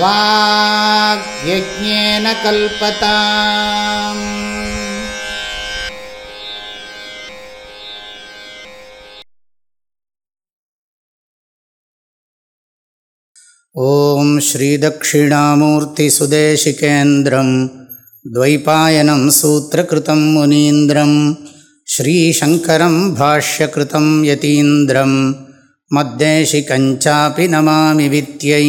वाग्यज्ञेन कल्पता ॐ श्रीदक्षिणामूर्तिसुदेशिकेन्द्रं द्वैपायनं सूत्रकृतं मुनीन्द्रं श्रीशङ्करं भाष्यकृतं यतीन्द्रं मद्देशिकञ्चापि नमामि वित्यै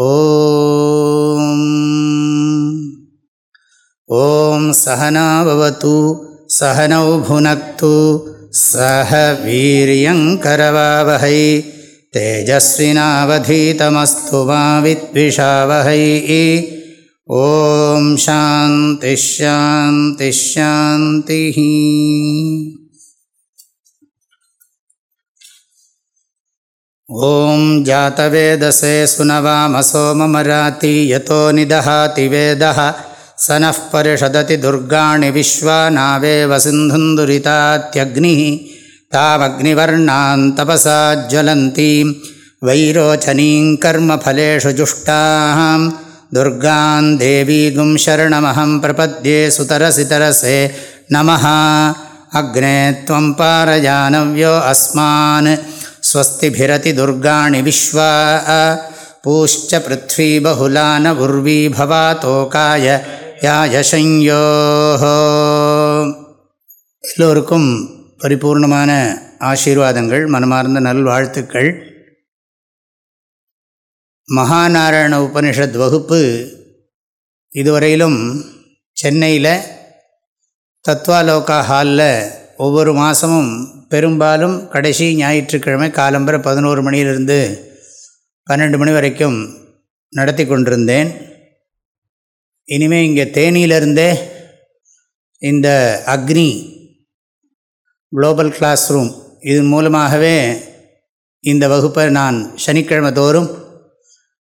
ஓம். சகனாவது சகனௌ புனக்து சக வீரியங்கரவாவகை தேஜஸ்வினாவதீதமஸ்து மாவித்விஷாவகை ஓம் சாந்தி ஷாந்தி ஷாந்தி ॐ जातवेदसे सुनवामसो ममराति यतो निदहाति वेदः स नः परिषदति दुर्गाणि विश्वा नावेव सिन्धुन्दुरितात्यग्निः तामग्निवर्णान् तपसा ज्वलन्तीं वैरोचनीं कर्मफलेषु जुष्टां दुर्गान् देवीगुं शरणमहं प्रपद्ये सुतरसि तरसे नमः अग्ने त्वं पारजानव्यो अस्मान् स्वस्तिभिरति दुर्गाणि विश्वा पूश्च पृथ्वी बहुला न उर्वी भवातोकाय யாயசஞ்சோः எல்லோருக்கும் பரிபூர்ணமான ஆசீர்வாதங்கள் மனமார்ந்த நல்வாழ்த்துக்கள் மகாநாராயண உபனிஷத் வகுப்பு இதுவரையிலும் சென்னையில் தத்வாலோகா ஹாலில் ஒவ்வொரு மாதமும் பெரும்பாலும் கடைசி ஞாயிற்றுக்கிழமை காலம்பரை பதினோரு மணியிலிருந்து பன்னெண்டு மணி வரைக்கும் நடத்தி கொண்டிருந்தேன். இனிமேல் இங்கே தேனியிலிருந்தே இந்த அக்னி குளோபல் கிளாஸ் ரூம் இதன் மூலமாகவே இந்த வகுப்பை நான் சனிக்கிழமை தோறும்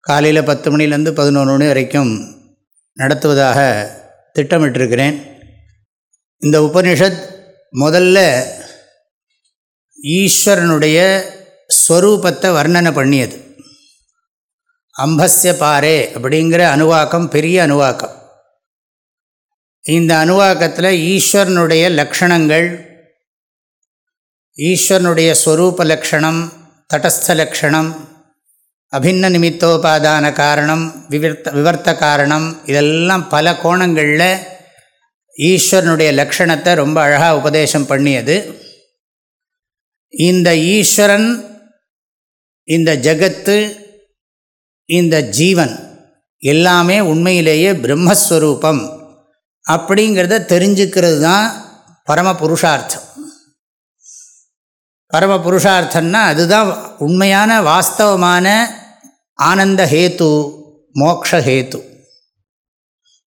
காலையில் பத்து மணிலேருந்து பதினொன்று மணி வரைக்கும் நடத்துவதாக திட்டமிட்டிருக்கிறேன். இந்த உபனிஷத் முதல்ல ஈஸ்வரனுடைய ஸ்வரூபத்தை வர்ணனை பண்ணியது. அம்பஸ்ய பாரே அப்படிங்கிற அணுவாக்கம் பெரிய அணுவாக்கம். இந்த அணுவாக்கத்தில் ஈஸ்வரனுடைய லக்ஷணங்கள் ஈஸ்வரனுடைய ஸ்வரூப லக்ஷணம் தடஸ்த லக்ஷணம் அபின்ன நிமித்தோபாதான காரணம் விவர்த்த விவர்த்த காரணம் இதெல்லாம் பல கோணங்களில் ஈஸ்வரனுடைய லக்ஷணத்தை ரொம்ப அழகாக உபதேசம் பண்ணியது. இந்த ஈஸ்வரன் இந்த ஜகத்து இந்த ஜீவன் எல்லாமே உண்மையிலேயே பிரம்மஸ்வரூபம் அப்படிங்கிறத தெரிஞ்சுக்கிறது தான் பரம புருஷார்த்தம் பரம புருஷார்த்தம்னா அதுதான் உண்மையான வாஸ்தவமான ஆனந்த ஹேத்து மோக்ஷஹேத்து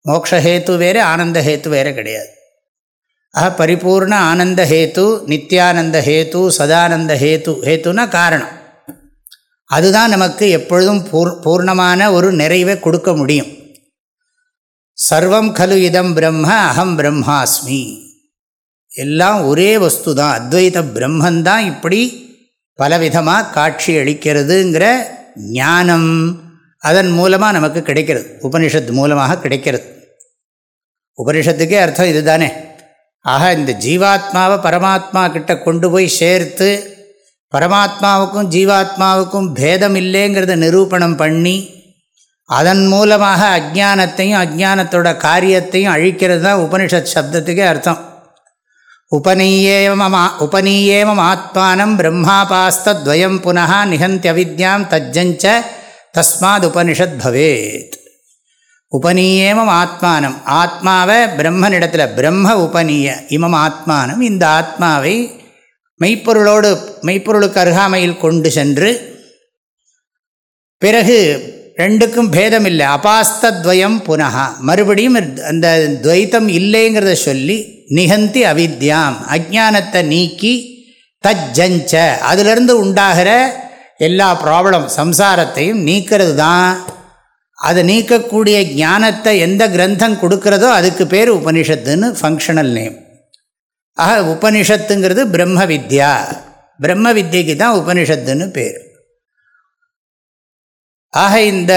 மோக்ஷஹேத்து வேறு ஆனந்த ஹேத்து வேறு கிடையாது. ஆக பரிபூர்ண ஆனந்த ஹேத்து நித்யானந்த ஹேத்து சதானந்த ஹேத்து. ஹேத்துனா காரணம். அதுதான் நமக்கு எப்பொழுதும் பூர் பூர்ணமான ஒரு நிறைவை கொடுக்க முடியும். சர்வம் கலு இதம் பிரம்ம அகம் பிரம்மாஸ்மி. எல்லாம் ஒரே வஸ்து தான் அத்வைத பிரம்மந்தான் இப்படி பலவிதமாக காட்சி அளிக்கிறதுங்கிற ஞானம் அதன் மூலமாக நமக்கு கிடைக்கிறது. உபனிஷத்து மூலமாக கிடைக்கிறது. உபனிஷத்துக்கே அர்த்தம் இதுதானே. ஆக இந்த ஜீவாத்மாவை பரமாத்மா கிட்ட கொண்டு போய் சேர்த்து பரமாத்மாவுக்கும் ஜீவாத்மாவுக்கும் பேதம் இல்லைங்கிறத நிரூபணம் பண்ணி அதன் மூலமாக அஜானத்தையும் அஜானத்தோட காரியத்தையும் அழிக்கிறது தான் உபனிஷத் சப்தத்துக்கே அர்த்தம். உபநீயேமமா உபநீயேமம் ஆத்மானம் பிரம்மாபாஸ்தத்வயம் புனா நிகந்தியவித்யாம் தஜ்ஜஞ்ச தஸ்மாத் உபனிஷத் பவேத். உபநீயமம் ஆத்மானம் ஆத்மாவை பிரம்மனிடத்தில் பிரம்ம உபநீய இமம் ஆத்மானம் இந்த ஆத்மாவை மெய்ப்பொருளோடு மெய்ப்பொருளுக்கு அருகாமையில் கொண்டு சென்று பிறகு ரெண்டுக்கும் பேதம் இல்லை அபாஸ்தத்வயம் புனகா மறுபடியும் அந்த துவைத்தம் இல்லைங்கிறத சொல்லி நிகந்தி அவித்யாம். அஜானத்தை நீக்கி தஜ்ஜஞ்ச. அதிலிருந்து உண்டாகிற எல்லா ப்ராப்ளம் சம்சாரத்தையும் நீக்கிறது தான் அதை நீக்கக்கூடிய ஞானத்தை எந்த கிரந்தம் கொடுக்கிறதோ அதுக்கு பேர் உபனிஷத்துன்னு ஃபங்க்ஷனல் நேம் ஆக உபனிஷத்துங்கிறது பிரம்ம வித்யா பிரம்ம வித்யக்கு தான் உபனிஷத்துன்னு பேர். ஆக இந்த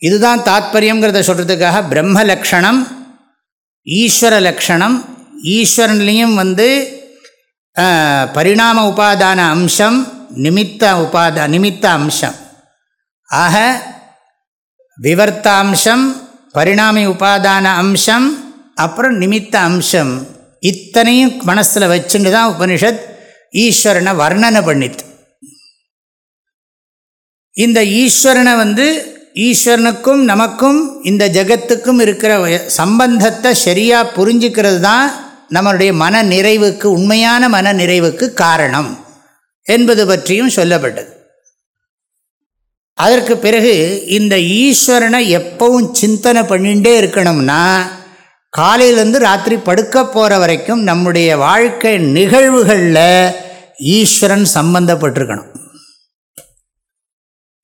இதுதான் தாத்பரியங்கிறத சொல்கிறதுக்காக பிரம்ம லக்ஷணம் ஈஸ்வர லக்ஷணம் ஈஸ்வரன்லேயும் வந்து பரிணாம உபாதான அம்சம் நிமித்த உபாத நிமித்த அம்சம். ஆக விவர்த்த அம்சம் பரிணாமி உபாதான அம்சம் அப்புறம் நிமித்த அம்சம். இத்தனையும் மனசில் வச்சுட்டு தான் உபனிஷத் ஈஸ்வரனை வர்ணனை பண்ணித்து. இந்த ஈஸ்வரனை வந்து ஈஸ்வரனுக்கும் நமக்கும் இந்த ஜகத்துக்கும் இருக்கிற சம்பந்தத்தை சரியாக புரிஞ்சுக்கிறது தான் நம்மளுடைய மன நிறைவுக்கு உண்மையான மன நிறைவுக்கு காரணம் என்பது பற்றியும் சொல்லப்பட்டது. அதற்கு பிறகு இந்த ஈஸ்வரனை எப்பவும் சிந்தனை பண்ணிகிட்டே இருக்கணும்னா காலையிலேருந்து ராத்திரி படுக்க போகிற வரைக்கும் நம்முடைய வாழ்க்கை நிகழ்வுகளில் ஈஸ்வரன் சம்பந்தப்பட்டிருக்கணும்.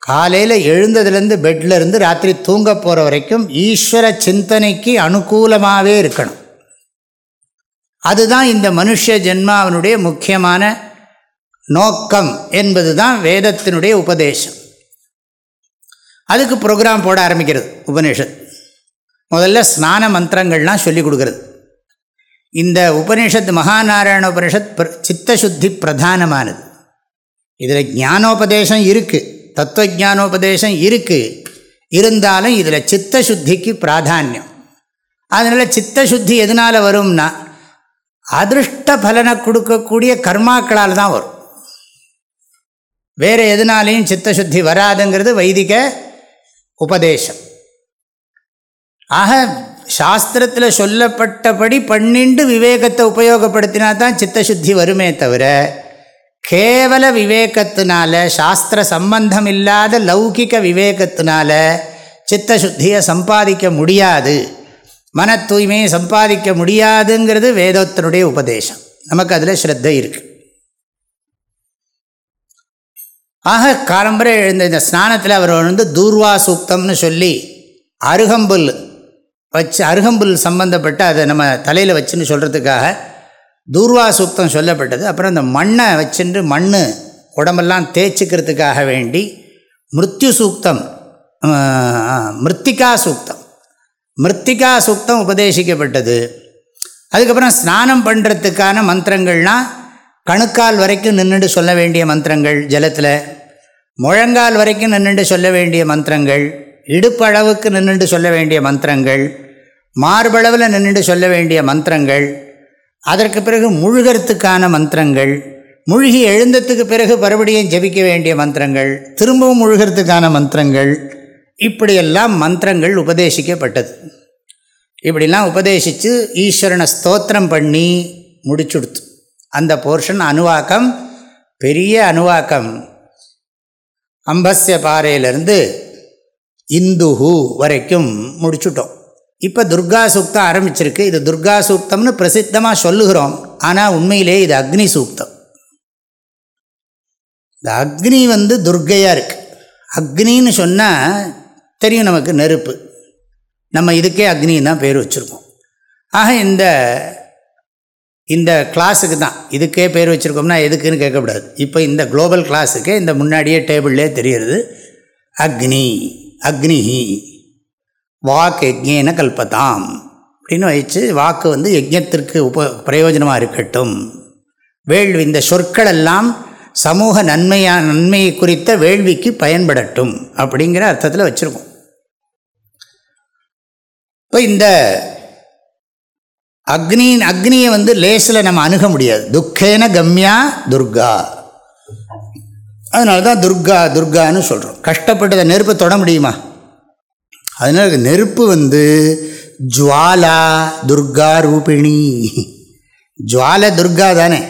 காலையில் எழுந்ததுலேருந்து பெட்டில் இருந்து ராத்திரி தூங்க போகிற வரைக்கும் ஈஸ்வர சிந்தனைக்கு அனுகூலமாகவே இருக்கணும். அதுதான் இந்த மனுஷ ஜென்மாவனுடைய முக்கியமான நோக்கம் என்பது தான் வேதத்தினுடைய உபதேசம். அதுக்கு ப்ரோக்ராம் போட ஆரம்பிக்கிறது உபநிஷத். முதல்ல ஸ்நான மந்திரங்கள்லாம் சொல்லிக் கொடுக்குறது. இந்த உபனிஷத் மகாநாராயண உபனிஷத் சித்தசுத்தி பிரதானமானது. இதில் ஞானோபதேசம் இருக்குது தத்துவ ஜானோபதேசம் இருக்குது இருந்தாலும் இதில் சித்தசுத்திக்கு பிராதானியம். அதனால் சித்தசுத்தி எதனால் வரும்னா அதிருஷ்ட பலனை கொடுக்கக்கூடிய கர்மாக்களால் தான் வரும். வேறு எதனாலையும் சித்தசுத்தி வராதுங்கிறது வைதிக உபதேசம். ஆக சாஸ்திரத்தில் சொல்லப்பட்டபடி பன்னிண்டு விவேகத்தை உபயோகப்படுத்தினா தான் சித்தசுத்தி வருமே தவிர கேவல விவேகத்தினால சாஸ்திர சம்பந்தம் இல்லாத லௌகிக விவேகத்தினால சித்தசுத்தியை சம்பாதிக்க முடியாது. மன தூய்மையை சம்பாதிக்க முடியாதுங்கிறது வேதத்தினுடைய உபதேசம். நமக்கு அதில் ஸ்ரத்தை இருக்குது ஆக காலம்பரை எழுந்த இந்த ஸ்நானத்தில் அவர் வந்து தூர்வா சூக்தம்னு சொல்லி அருகம்புல் வச்சு அருகம்புல் சம்பந்தப்பட்ட அதை நம்ம தலையில் வச்சுன்னு சொல்கிறதுக்காக தூர்வா சூக்தம் சொல்லப்பட்டது. அப்புறம் அந்த மண்ணை வச்சுட்டு மண் உடம்பெல்லாம் தேய்ச்சிக்கிறதுக்காக வேண்டி மிருத்யு சூக்தம் மிருத்திகா சூக்தம். மிருத்திகா சூக்தம் உபதேசிக்கப்பட்டது. அதுக்கப்புறம் ஸ்நானம் பண்ணுறதுக்கான மந்திரங்கள்லாம் கணுக்கால் வரைக்கும் நின்றுட்டு சொல்ல வேண்டிய மந்திரங்கள் ஜலத்தில். முழங்கால் வரைக்கும் நின்றுண்டு சொல்ல வேண்டிய மந்திரங்கள் இடுப்பளவுக்கு நின்றுண்டு சொல்ல வேண்டிய மந்திரங்கள் மார்பளவில் நின்றுண்டு சொல்ல வேண்டிய மந்திரங்கள் அதற்கு பிறகு முழுகிறதுக்கான மந்திரங்கள் முழுகி எழுந்ததுக்கு பிறகு மறுபடியும் ஜபிக்க வேண்டிய மந்திரங்கள் திரும்பவும் முழுகிறதுக்கான மந்திரங்கள் இப்படியெல்லாம் மந்திரங்கள் உபதேசிக்கப்பட்டது. இப்படிலாம் உபதேசித்து ஈஸ்வரனை ஸ்தோத்திரம் பண்ணி முடிச்சுடுத்து. அந்த போர்ஷன் அணுவாக்கம் பெரிய அணுவாக்கம். அம்பஸ்ய பாறையிலிருந்து இந்துஹு வரைக்கும் முடிச்சுட்டோம். இப்போ துர்கா சூக்தம் ஆரம்பிச்சிருக்கு. இது துர்கா சூக்தம்னு பிரசித்தமாக சொல்லுகிறோம். ஆனால் உண்மையிலே இது அக்னி சூக்தம். இந்த அக்னி வந்து துர்கையாக இருக்குது அக்னின்னு சொன்னால் தெரியும் நமக்கு நெருப்பு. நம்ம இதுக்கே அக்னின்னு தான் பேர் வச்சுருக்கோம் ஆக இந்த இந்த கிளாஸுக்கு தான். இதுக்கே பேர் வச்சுருக்கோம்னா எதுக்குன்னு கேட்கக்கூடாது. இப்போ இந்த குளோபல் கிளாஸுக்கே இந்த முன்னாடியே டேபிள்லே தெரிகிறது. அக்னி அக்னிஹி வாக்கு யஜ்ஞேன கல்பதாம். அப்படின்னு வச்சு வாக்கு வந்து யஜ்யத்திற்கு உப பிரயோஜனமாக இருக்கட்டும். வேள்வி இந்த சொற்கள் எல்லாம் சமூக நன்மையான நன்மையை குறித்த வேள்விக்கு பயன்படட்டும். அப்படிங்கிற அர்த்தத்தில் வச்சுருக்கோம். இப்போ இந்த அக்னி அக்னியை வந்து லேசில் நம்ம அணுக முடியாது. துக்கேன கம்யா துர்கா. அதனால தான் துர்கா துர்கான்னு சொல்கிறோம் கஷ்டப்பட்டதை நெருப்பை தொட முடியுமா? அதனால் நெருப்பு வந்து ஜுவாலா துர்கா ரூபிணி. ஜுவால துர்கா தானே.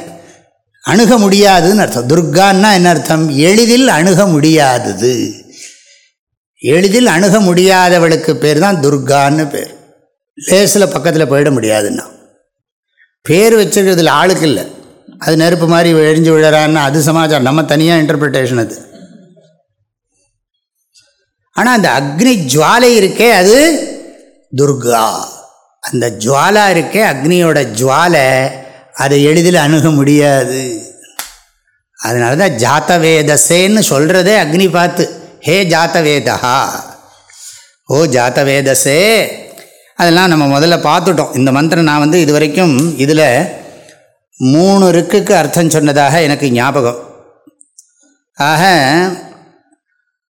அணுக முடியாதுன்னு அர்த்தம். துர்கான்னா என்ன அர்த்தம்? எளிதில் அணுக முடியாதது. எளிதில் அணுக முடியாதவளுக்கு பேர் தான் துர்கான்னு பேர். லேசில் பக்கத்தில் போயிட முடியாதுன்னா. பேர் வச்சுருக்கிறதுல ஆளுக்கு இல்லை. அது நெருப்பு மாதிரி எரிஞ்சு விழறான்னா அது சமாச்சாரம். நம்ம தனியாக இன்டர்பிரிட்டேஷன் அது. ஆனால் அந்த அக்னி ஜுவாலை இருக்கே அது துர்கா. அந்த ஜுவாலா இருக்கே அக்னியோட ஜுவாலை அதை எளிதில் அணுக முடியாது. அதனால தான் ஜாத்தவேதசேன்னு சொல்கிறதே அக்னி பார்த்து. ஹே ஜாத்தவேதா ஓ ஜாத்தவேதசே அதெல்லாம் நம்ம முதல்ல பார்த்துட்டோம். இந்த மந்திரம் நான் வந்து இது வரைக்கும் இதில் மூணு ருக்குக்கு அர்த்தம் சொன்னதாக எனக்கு ஞாபகம். ஆக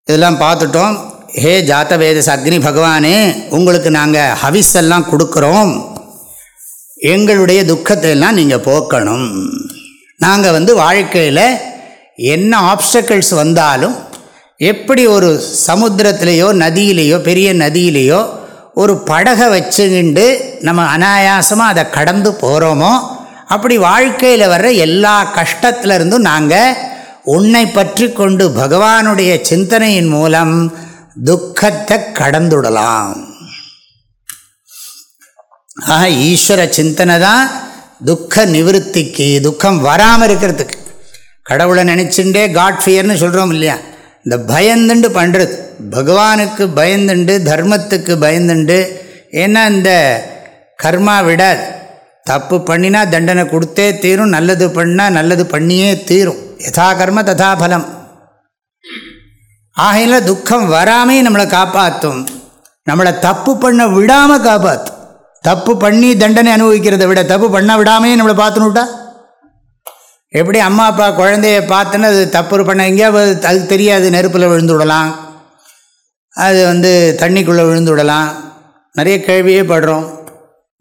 இதெல்லாம் பார்த்துட்டோம். ஹே ஜாத்தவேதஸ் அக்னி பகவானே உங்களுக்கு நாங்கள் ஹவிஸ் எல்லாம் கொடுக்குறோம். எங்களுடைய துக்கத்தை எல்லாம் நீங்கள் போக்கணும். நாங்கள் வந்து வாழ்க்கையில் என்ன ஆப்ஸ்டக்கிள்ஸ் வந்தாலும் எப்படி ஒரு சமுத்திரத்திலேயோ நதியிலேயோ பெரிய நதியிலேயோ ஒரு படகை வச்சுக்கிண்டு நம்ம அனாயாசமாக அதை கடந்து போகிறோமோ அப்படி வாழ்க்கையில் வர்ற எல்லா கஷ்டத்திலிருந்தும் நாங்கள் உன்னை பற்றி கொண்டு பகவானுடைய சிந்தனையின் மூலம் துக்கத்தை கடந்துடலாம். ஆக ஈஸ்வர சிந்தனை தான் துக்க நிவர்த்திக்கு துக்கம் வராமல் இருக்கிறதுக்கு. கடவுளை நினச்சிண்டே காட் ஃபியர்னு சொல்கிறோம் இல்லையா? இந்த பயந்துண்டு பண்ணுறது பகவானுக்கு பயந்துண்டு தர்மத்துக்கு பயந்துண்டு. ஏன்னா இந்த கர்மா விடாது. தப்பு பண்ணினா தண்டனை கொடுத்தே தீரும் நல்லது பண்ணால் நல்லது பண்ணியே தீரும். யதா கர்ம ததா பலம். ஆகையில் துக்கம் வராமே நம்மளை காப்பாற்றும் நம்மளை தப்பு பண்ண விடாமல் காப்பாற்றும் தப்பு பண்ணி தண்டனை அனுபவிக்கிறத விட தப்பு பண்ண விடாமே நம்மளை பார்த்துனுட்டா எப்படி அம்மா அப்பா குழந்தைய பார்த்துன்னு அது தப்பு பண்ண எங்கேயாவது அது தெரியாது நெருப்பில் விழுந்து விடலாம். அது வந்து தண்ணிக்குள்ளே விழுந்து விடலாம். நிறைய கேள்வியே படுறோம்.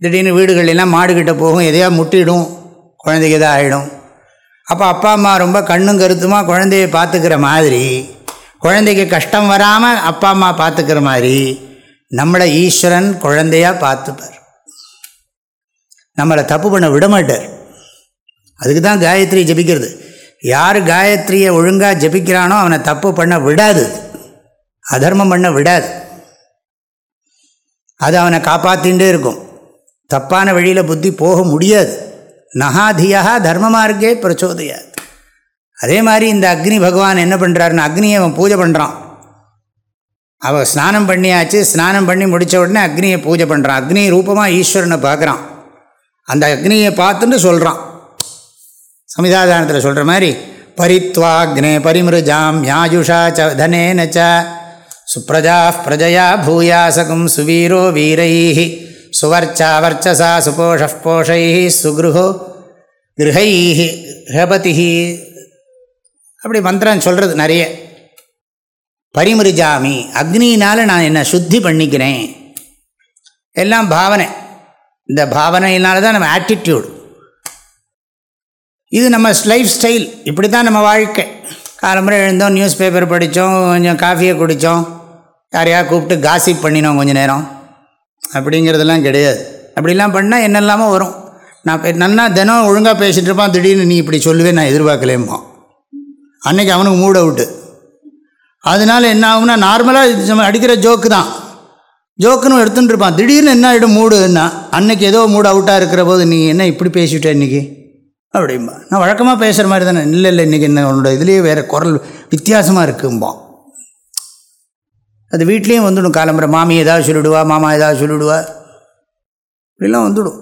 திடீர்னு வீடுகளெல்லாம் மாடுகிட்ட போகும் எதையா முட்டிடும் குழந்தைக்கு தான் ஆகிடும் அப்போ அப்பா அம்மா ரொம்ப கண்ணும் கருத்துமாக குழந்தைய பார்த்துக்கிற மாதிரி குழந்தைக்கு கஷ்டம் வராமல் அப்பா அம்மா பார்த்துக்கிற மாதிரி நம்மளை ஈஸ்வரன் குழந்தையாக பார்த்துப்பார். நம்மளை தப்பு பண்ண விட மாட்டார். அதுக்கு தான் காயத்ரி ஜபிக்கிறது. யார் காயத்ரியை ஒழுங்காக ஜபிக்கிறானோ அவனை தப்பு பண்ண விடாது. அதர்மம் பண்ண விடாது. அது அவனை காப்பாற்றிகிட்டே இருக்கும். தப்பான வழியில் புத்தி போக முடியாது. நகாதியா தர்ம மார்க்கே பிரச்சோதையாது. அதே மாதிரி இந்த அக்னி பகவான் என்ன பண்ணுறாருன்னு அக்னியை அவன் பூஜை பண்ணுறான் அவள் ஸ்நானம் பண்ணியாச்சு ஸ்நானம் பண்ணி முடித்த உடனே அக்னியை பூஜை பண்ணுறான் அக்னி ரூபமாக ஈஸ்வரனை பார்க்குறான். அந்த அக்னியை பார்த்துட்டு சொல்கிறான் சமிதாதானத்தில் சொல்கிற மாதிரி பரித்வாக்னே பரிமிருஜாம் யாயுஷா ச தனேன ச சுப்ரஜா பிரஜயா பூயாசகம் சுவீரோ வீரை சுவர்ச்சா வர்ச்சசா சுபோஷ போஷை சுக்ருஹோ கிரகை ஹபதி அப்படி மந்திரம் சொல்கிறது நிறைய. பரிமிருஜாமி அக்னினால் நான் என்னை சுத்தி பண்ணிக்கிறேன். எல்லாம் பாவனை. இந்த பாவனையினால தான் நம்ம ஆட்டிடியூடு இது நம்ம லைஃப் ஸ்டைல் இப்படி தான் நம்ம வாழ்க்கை. காலம்புரை எழுந்தோம் நியூஸ் பேப்பர் படித்தோம் கொஞ்சம் காஃபியை குடித்தோம். யாரையா கூப்பிட்டு காசிப் பண்ணினோம் கொஞ்சம் நேரம். அப்படிங்கிறதெல்லாம் கிடையாது. அப்படிலாம் பண்ணால் என்னெல்லாமோ வரும். நான் நல்லா தினம் ஒழுங்காக பேசிகிட்டு இருப்பான் திடீர்னு நீ இப்படி சொல்லுவே நான் எதிர்பார்க்கலேம்மா அன்றைக்கி அவனுக்கு மூட் அவுட்டு அதனால் என்ன ஆகும்னா நார்மலாக நம்ம அடிக்கிற ஜோக்கு தான். ஜோக்குன்னு எடுத்துகிட்டு இருப்பான். திடீர்னு என்ன ஆகிடும் மூடுன்னா அன்றைக்கி ஏதோ மூடு அவுட்டாக இருக்கிற போது நீ என்ன இப்படி பேசிவிட்ட இன்றைக்கி அப்படிம்பா. நான் வழக்கமாக பேசுகிற மாதிரி தானே. இல்லை இல்லை இன்றைக்கி என்ன உன்னோட இதுலேயே வேறு குரல் வித்தியாசமாக இருக்கும்பான் அது வீட்லேயும் வந்துடும் காலம்புரை. மாமி ஏதாவது சொல்லிவிடுவா மாமா ஏதாவது சொல்லிவிடுவா இப்படிலாம் வந்துடும்.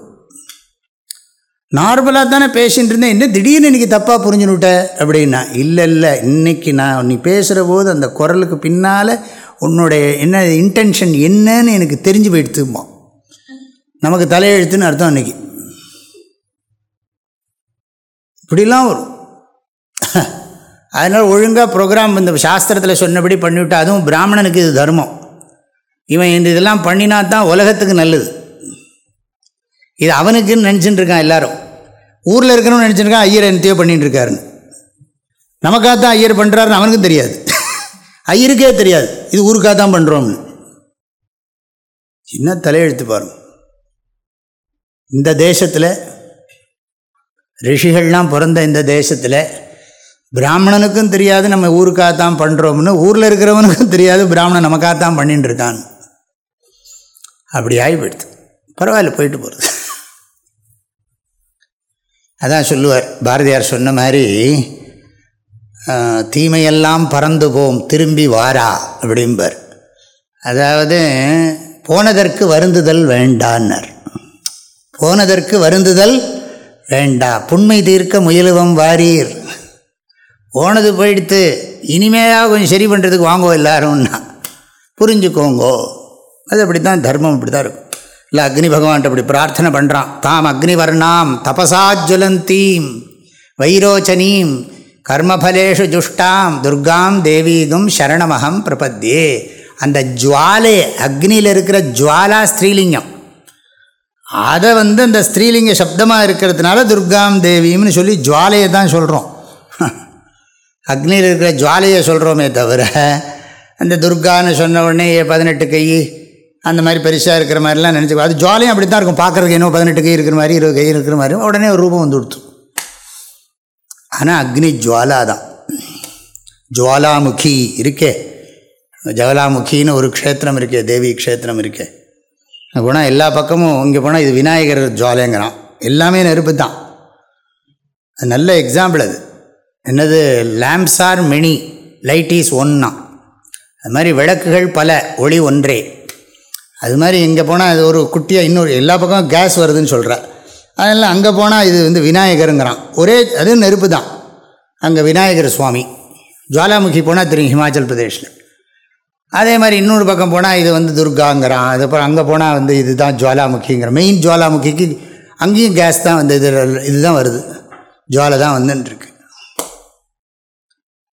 நார்மலாக தானே பேசிகிட்டு இருந்தேன். என்ன திடீர்னு இன்றைக்கி தப்பாக புரிஞ்சுனுட்ட அப்படின்னா இல்லை இல்லை இன்றைக்கி நான் நீ பேசுகிற போது அந்த குரலுக்கு பின்னால் உன்னுடைய என்ன இன்டென்ஷன் என்னன்னு எனக்கு தெரிஞ்சு போயிடுத்துமா நமக்கு தலையெழுத்துன்னு அர்த்தம் அன்றைக்கி இப்படிலாம் வரும். அதனால் ஒழுங்காக ப்ரோக்ராம் இந்த சாஸ்திரத்தில் சொன்னபடி பண்ணிவிட்டு அதுவும் பிராமணனுக்கு இது தர்மம். இவன் இந்த இதெல்லாம் பண்ணினா தான் உலகத்துக்கு நல்லது. இது அவனுக்குன்னு நினச்சிட்டு இருக்கான் எல்லாரும். ஊரில் இருக்கணும்னு நினச்சிருக்கான் ஐயர் என்னத்தையோ பண்ணிகிட்டு இருக்காருன்னு. நமக்காக தான் ஐயர் பண்ணுறாருன்னு அவனுக்கும் தெரியாது. ஐயருக்கே தெரியாது. இது ஊருக்காக தான் பண்ணுறோம்னு என்ன தலையெழுத்து பாருங்க. இந்த தேசத்தில் ரிஷிகள்லாம் பிறந்த இந்த தேசத்தில் பிராமணனுக்கும் தெரியாது நம்ம ஊருக்காகத்தான் பண்ணுறோம்னு ஊரில் இருக்கிறவனுக்கும் தெரியாது பிராமணன் நமக்காகத்தான் பண்ணிட்டு இருக்கான். அப்படி ஆகிவிடுது பரவாயில்ல போயிட்டு போகிறது அதான் சொல்லுவார் பாரதியார் சொன்ன மாதிரி தீமையெல்லாம் பறந்து போம் திரும்பி வாரா அப்படிம்பார். அதாவது போனதற்கு வருந்துதல் வேண்டான்னர். போனதற்கு வருந்துதல் வேண்டா புண்மை தீர்க்க முயலுவம் வாரீர். ஓனது போயிடுத்து இனிமேயாக கொஞ்சம் சரி பண்ணுறதுக்கு வாங்கோ எல்லாரும்னா. புரிஞ்சுக்கோங்கோ. அது அப்படி தான் தர்மம் அப்படி தான் இருக்கும். இல்லை அக்னி பகவான்கிட்ட அப்படி பிரார்த்தனை பண்ணுறான் தாம் அக்னி வர்ணாம் தபசாஜ்வலந்தீம் வைரோச்சனீம் கர்மபலேஷு ஜுஷ்டாம் துர்காம் தேவீகும் சரணமகம் பிரபத்தியே அந்த ஜுவாலே அக்னியில் இருக்கிற ஜுவாலா ஸ்ரீலிங்கம் அதை வந்து அந்த ஸ்திரீலிங்க சப்தமாக இருக்கிறதுனால துர்காம் தேவியும்னு சொல்லி ஜுவாலையை தான் சொல்கிறோம் அக்னியில் இருக்கிற ஜுவாலையை சொல்கிறோமே தவிர அந்த துர்கான்னு சொன்ன உடனே பதினெட்டு கை அந்த மாதிரி பெருசாக இருக்கிற மாதிரிலாம் நினச்சி அது ஜுவாலையும் அப்படி தான் இருக்கும். பார்க்குறதுக்கு இன்னும் பதினெட்டு கை இருக்கிற மாதிரி இருபது கை இருக்கிற மாதிரி உடனே ஒரு ரூபம் வந்து கொடுத்து ஆனால் அக்னி ஜுவாலா தான். ஜுவாலாமுகி இருக்கே. ஜவலாமுகின்னு ஒரு க்ஷேத்திரம் இருக்கே தேவி க்ஷேத்திரம் இருக்கே. போனால் எல்லா பக்கமும் இங்கே போனால் இது விநாயகர் ஜுவாலைங்கிறான் எல்லாமே நெருப்பு தான். நல்ல எக்ஸாம்பிள் அது. என்னது? Lamps are many light is ஒன்னா அது மாதிரி விளக்குகள் பல ஒளி ஒன்றே. அது மாதிரி இங்கே போனால் அது ஒரு குட்டியாக இன்னொரு எல்லா பக்கமும் கேஸ் வருதுன்னு சொல்கிறார் அதனால் அங்கே போனால் இது வந்து விநாயகருங்கிறான். ஒரே அது நெருப்பு தான். அங்கே விநாயகர் சுவாமி. ஜுவாலாமுகி போனால் தெரியும் ஹிமாச்சல் பிரதேஷில் அதே மாதிரி இன்னொரு பக்கம் போனால் இது வந்து துர்காங்கிறான். அதுக்கப்புறம் அங்கே போனால் வந்து இது தான் மெயின் ஜுவாலாமுகிக்கு அங்கேயும் கேஸ் தான் வந்து இது இதுதான் வருது. ஜுவாலை தான் வந்துட்டுருக்கு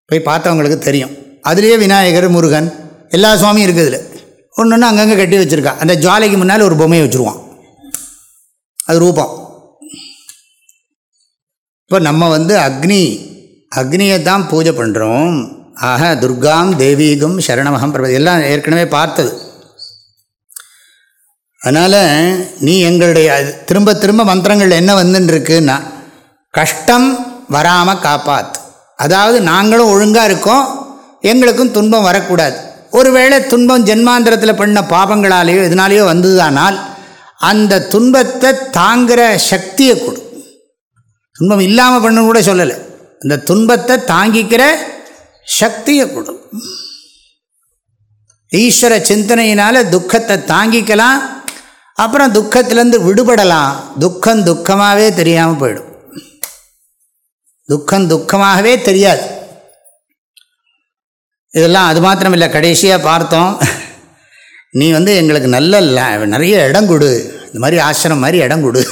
போய் பார்த்தவங்களுக்கு தெரியும். அதுலேயே விநாயகர் முருகன் எல்லா சுவாமியும் இருக்குதுல ஒன்று ஒன்று அங்கங்கே கட்டி வச்சுருக்கா அந்த ஜுவாலைக்கு முன்னால் ஒரு பொம்மையை வச்சுருவான். அது ரூபம். இப்போ நம்ம வந்து அக்னி அக்னியை தான் பூஜை பண்ணுறோம் ஆக துர்காம் தேவீகம் சரணமகம் பிரபதி எல்லாம் ஏற்கனவே பார்த்தது. அதனால் நீ எங்களுடைய திரும்ப திரும்ப மந்திரங்கள் என்ன வந்துட்டுருக்குன்னா கஷ்டம் வராமல் காப்பாத்து. அதாவது நாங்களும் ஒழுங்காக இருக்கோம் எங்களுக்கும் துன்பம் வரக்கூடாது. ஒருவேளை துன்பம் ஜென்மாந்திரத்தில் பண்ண பாபங்களாலேயோ இதனாலேயோ வந்ததானால் அந்த துன்பத்தை தாங்குகிற சக்தியை கொடு. துன்பம் இல்லாமல் பண்ணு கூட சொல்லலை. அந்த துன்பத்தை தாங்கிக்கிற சக்தியை கொடு ஈஸ்வர சிந்தனையினால் துக்கத்தை தாங்கிக்கலாம் அப்புறம் துக்கத்திலேருந்து விடுபடலாம். துக்கம் துக்கமாகவே தெரியாமல் போயிடும். துக்கம் துக்கமாகவே தெரியாது. இதெல்லாம் அது மாத்திரம் இல்லை கடைசியாக பார்த்தோம். நீ வந்து எங்களுக்கு நல்ல நிறைய இடம் கொடு. இந்த மாதிரி ஆசிரம் மாதிரி இடம் கொடு.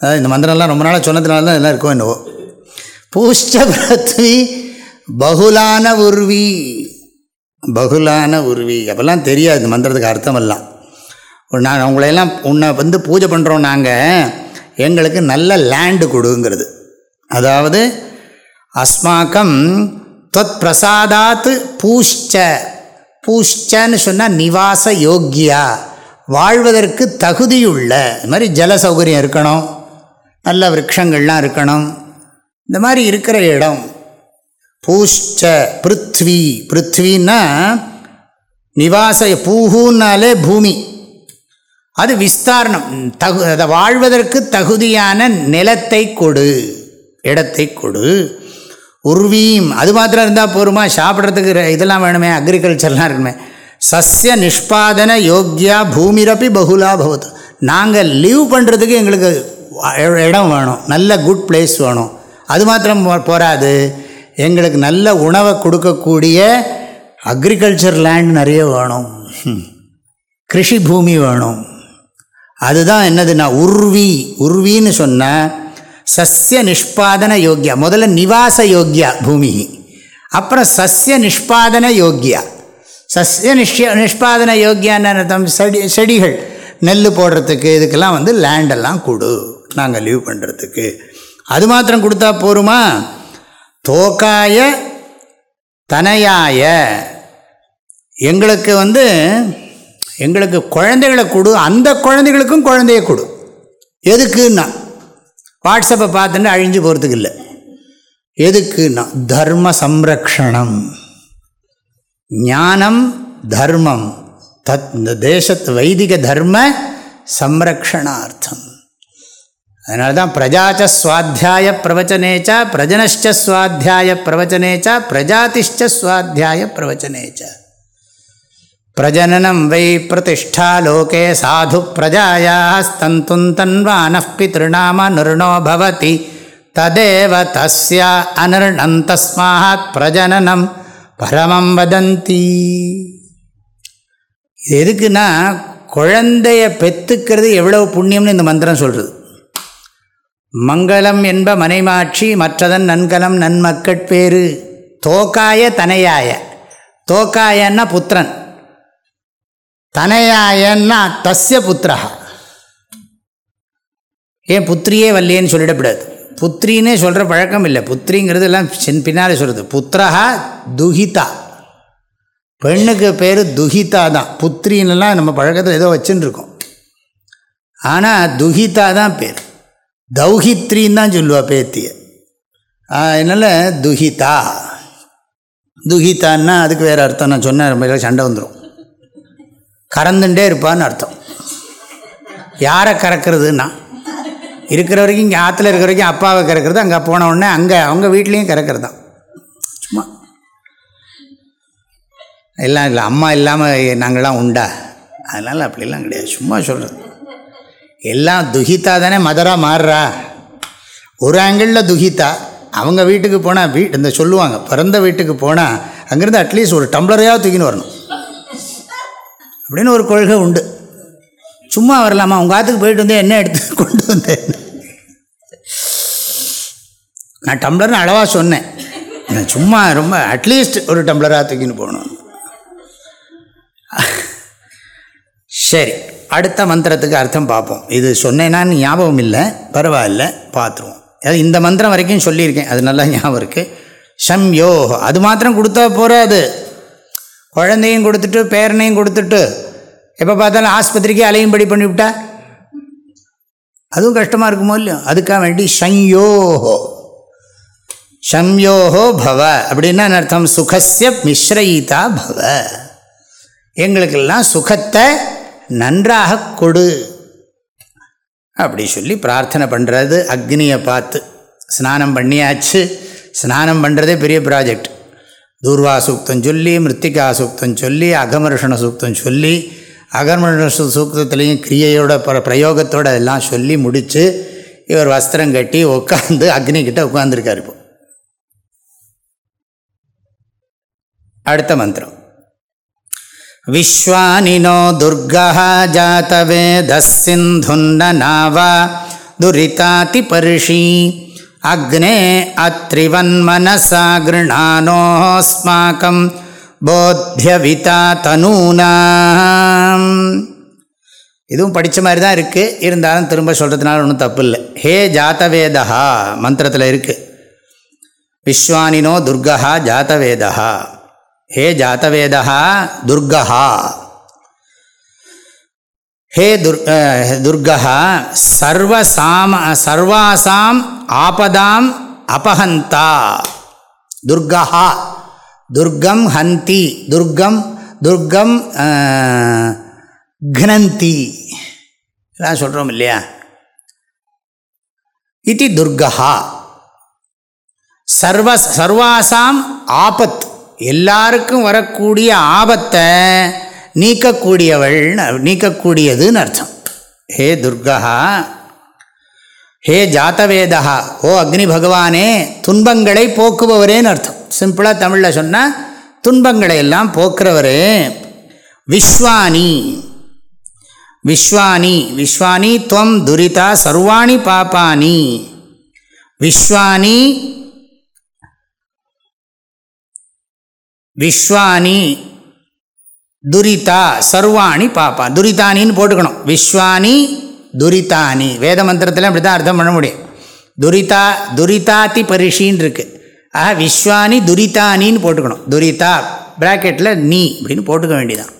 அதாவது இந்த மந்திரம்லாம் ரொம்ப நாளாக சொன்னதுனால தான் எல்லாம் இருக்கும் என்னவோ. பூஷ்ட பிருத்வி பகுலான உருவி. பகுலான உருவி. அப்போல்லாம் தெரியாது இந்த மந்திரத்துக்கு அர்த்தமெல்லாம். நான் உங்களையெல்லாம் உன்னை வந்து பூஜை பண்ணுறோம் நாங்கள் எங்களுக்கு நல்ல லேண்டு கொடுங்கிறது. அதாவது அஸ்மாக்கம் தொத் பிரசாதாத் பூஷ்ச. பூஷ்சன்னு சொன்னால் நிவாச யோக்கியா வாழ்வதற்கு தகுதியுள்ள. இது மாதிரி ஜல சௌகரியம் இருக்கணும். நல்ல விரக்ஷங்கள்லாம் இருக்கணும். இந்த மாதிரி இருக்கிற இடம். பூஷ்ச பிருத்வி. பிருத்வின்னா நிவாச பூஹூன்னாலே பூமி. அது விஸ்தாரணம். தகு அதை வாழ்வதற்கு தகுதியான நிலத்தை கொடு. இடத்தை கொடு. உருவீம் அது மாத்திரம் இருந்தால் போருமா? சாப்பிட்றதுக்கு இதெல்லாம் வேணுமே? அக்ரிகல்ச்சர்லாம் இருக்குமே. சஸ்ய நிஷ்பாதன யோக்கியா பூமிரப்பி பகுலா பவத்து நாங்கள் லீவ் பண்ணுறதுக்கு எங்களுக்கு இடம் வேணும். நல்ல குட் பிளேஸ் வேணும். அது மாத்திரம் போகாது எங்களுக்கு நல்ல உணவை கொடுக்கக்கூடிய அக்ரிகல்ச்சர் லேண்ட் நிறைய வேணும். கிருஷி பூமி வேணும். அதுதான் என்னதுன்னா உருவி உருவின்னு சொன்னால் சஸ்ய நிஷ்பாதன யோக்கியா முதல்ல நிவாச யோக்கியா பூமி. அப்புறம் சஸ்ய நிஷ்பாதன யோக்கியா சஸ்ய நிஷ்ய நிஷ்பாதன யோக்கியான அர்த்தம் செடி செடிகள். நெல் போடுறதுக்கு இதுக்கெல்லாம் வந்து லேண்டெல்லாம் கொடு. நாங்கள் லீவ் பண்ணுறதுக்கு அது மாத்திரம் கொடுத்தா போருமா? தோக்காய தனையாய. எங்களுக்கு வந்து எங்களுக்கு குழந்தைகளை கொடு அந்த குழந்தைகளுக்கும் குழந்தைய கொடு. எதுக்குன்னா வாட்ஸ்அப்பை பார்த்துட்டு அழிஞ்சு போகிறதுக்கு இல்லை. எதுக்குன்னா தர்ம சம்ரக்ஷணம். ஞானம் தர்மம். தத் இந்த தேசத்து வைதிக தர்ம சம்ரக்ஷணார்த்தம். அதனால தான் பிரஜாச்ச சுவாத்தியாய பிரவச்சனேச்சா பிரஜனஷ்ட சுவாத்தியாய பிரவச்சனேச்சா பிரஜாதிஷ்ட சுவாத்தியாய பிரவச்சனேச்ச. பிரஜனனம் வை பிரதிஷ்டா லோகே சாது பிரஜாயா ஸ்தந்தும் தன்வான நிர்ணோ பவதி ததேவ தஸ்ய அனிர்ணம் தஸ்மாத் பிரஜனனம் பரமம் வதந்தி இது எதுக்குன்னா குழந்தைய பெற்றுக்கிறது எவ்வளவு புண்ணியம்னு இந்த மந்திரம் சொல்கிறது மங்களம் என்ப மனைமாட்சி மற்றதன் நன்கலம் நன்மக்கட்பேறு தோக்காய தனையாய. தோக்காயன்னா புத்திரன். தனையாயன்னா தஸ்ய புத்திரா ஏன் புத்திரியே வல்லேன்னு சொல்லிடக்கூடாது புத்திரின்னே சொல்கிற பழக்கம் இல்லை. புத்திரிங்கிறது எல்லாம் பின்னாலே சொல்கிறது புத்திரஹா துஹிதா பெண்ணுக்கு பேர் துஹிதா தான். புத்திரின்லாம் நம்ம பழக்கத்தில் ஏதோ வச்சுன்னு இருக்கோம். ஆனால் துஹிதா தான் பேர். தௌஹித்ரின்னு தான் சொல்லுவா பேத்திய அதனால் துஹிதா. துஹிதான்னா அதுக்கு வேறு அர்த்தம். நான் சொன்னேன் ரொம்ப சண்டை வந்துடும் கறந்துட்டே இருப்பான்னு அர்த்தம். யாரை கறக்கிறதுன்னா? இருக்கிற வரைக்கும் இங்கே ஆற்றுல இருக்கிற வரைக்கும் அப்பாவை கறக்கிறது அங்கே போன உடனே அங்கே அவங்க வீட்லேயும் கறக்கிறது தான் சும்மா. எல்லாம் இல்லை அம்மா இல்லாமல் நாங்கள்லாம் உண்டா? அதனால் அப்படிலாம் கிடையாது. சும்மா சொல்கிறது எல்லாம் துகித்தா தானே மதராக மாறுறா? ஒரு ஆங்கிளில் துஹிதா அவங்க வீட்டுக்கு போனால் வீட் இந்த சொல்லுவாங்க பிறந்த வீட்டுக்கு போனால் அங்கேருந்து அட்லீஸ்ட் ஒரு டம்ளரையாக தூக்கின்னு வரணும். அப்படின்னு ஒரு கொள்கை உண்டு. சும்மா வரலாமா? உங்கள் ஆற்றுக்கு போயிட்டு வந்து என்ன எடுத்து கொண்டு வந்தேன்? நான் டம்ளர்னு அளவாக சொன்னேன். நான் சும்மா ரொம்ப அட்லீஸ்ட் ஒரு டம்ளராக தூக்கின்னு போகணும். சரி. அடுத்த மந்திரத்துக்கு அர்த்தம் பார்ப்போம். இது சொன்னேன்னான்னு ஞாபகம் இல்லை. பரவாயில்ல பார்த்துருவோம். அது இந்த மந்திரம் வரைக்கும் சொல்லியிருக்கேன். அது நல்லா ஞாபகம் இருக்குது சம் யோ அது மாத்திரம் கொடுத்தா போகாது குழந்தையும் கொடுத்துட்டு பேரனையும் கொடுத்துட்டு எப்போ பார்த்தாலும் ஆஸ்பத்திரிக்கு அலையும்படி பண்ணிவிட்டா அதுவும் கஷ்டமாக இருக்குமோ இல்லையோ? அதுக்காக வேண்டி ஷங்யோஹோ ஷம்யோஹோ பவ. அப்படின்னா அர்த்தம்? சுகசிய மிஸ்ரயிதா பவ. எங்களுக்கெல்லாம் சுகத்தை நன்றாக கொடு. அப்படி சொல்லி பிரார்த்தனை பண்ணுறது அக்னியை பார்த்து. ஸ்நானம் பண்ணியாச்சு. ஸ்நானம் பண்ணுறதே பெரிய ப்ராஜெக்ட் தூர்வா சூக்தம் சொல்லி மிருத்திகா சூக்தம் சொல்லி அகமர்ஷண சூக்தம் சொல்லி அகமருஷ சூக்தத்துலேயும் கிரியையோட பிரயோகத்தோட பிரயோகத்தோடு எல்லாம் சொல்லி முடித்து இவர் வஸ்திரம் கட்டி உட்காந்து அக்னிக்கிட்ட உட்காந்துருக்கார் இப்போ. அடுத்த மந்திரம். விஸ்வானினோ துர்கா ஜாத்தவேதசிந்துன்னனாவா துரிதாதி பரிஷி அக்னே அத்ரிவன்மனசா கிருணானோஸ்மாக்கம் போத்தியவிதா தனூனாம் இதுவும் படித்த மாதிரி தான் இருக்குது இருந்தாலும் திரும்ப சொல்கிறதுனால ஒன்றும் தப்பு இல்லை ஹே ஜாத்தவேதா மந்திரத்தில் இருக்குது விஸ்வானினோ துர்கா ஜாத்தவேதா ஹே ஜாத்தவேதா துர்கா ஹே துர் துர்கா சர்வசாம சர்வாசாம் ஆபதாம் அபஹந்தா. துர்கா துர்கம் ஹந்தி துர்கம் துர்கம் கனந்தி. எல்லாம் சொல்கிறோம் இல்லையா? இது துர்கா சர்வ சர்வாசாம் ஆபத். எல்லாருக்கும் வரக்கூடிய ஆபத்தை நீக்கக்கூடியவள் நீக்கக்கூடியதுன்னு அர்த்தம். ஹே துர்கா ஹே ஜாத்தவேதா ஓ அக்னி பகவானே துன்பங்களை போக்குபவரேன்னு அர்த்தம். சிம்பிளாக தமிழில் சொன்னால் துன்பங்களை எல்லாம் போக்குறவர் விஸ்வானி. விஸ்வானி விஸ்வானி துவம் துரிதா சர்வாணி பாப்பானி விஸ்வானி விஸ்வானி துரிதா சர்வாணி பாப்பா. துரிதானின்னு போட்டுக்கணும். விஸ்வானி துரிதானி. வேத மந்திரத்தில் அப்படி தான் அர்த்தம் பண்ண முடியும். துரிதா துரிதாத்தி பரிஷின்னு இருக்குது ஆஹா விஸ்வானி துரிதானின்னு போட்டுக்கணும். துரிதா ப்ராக்கெட்டில் நீ அப்படின்னு போட்டுக்க வேண்டியதான்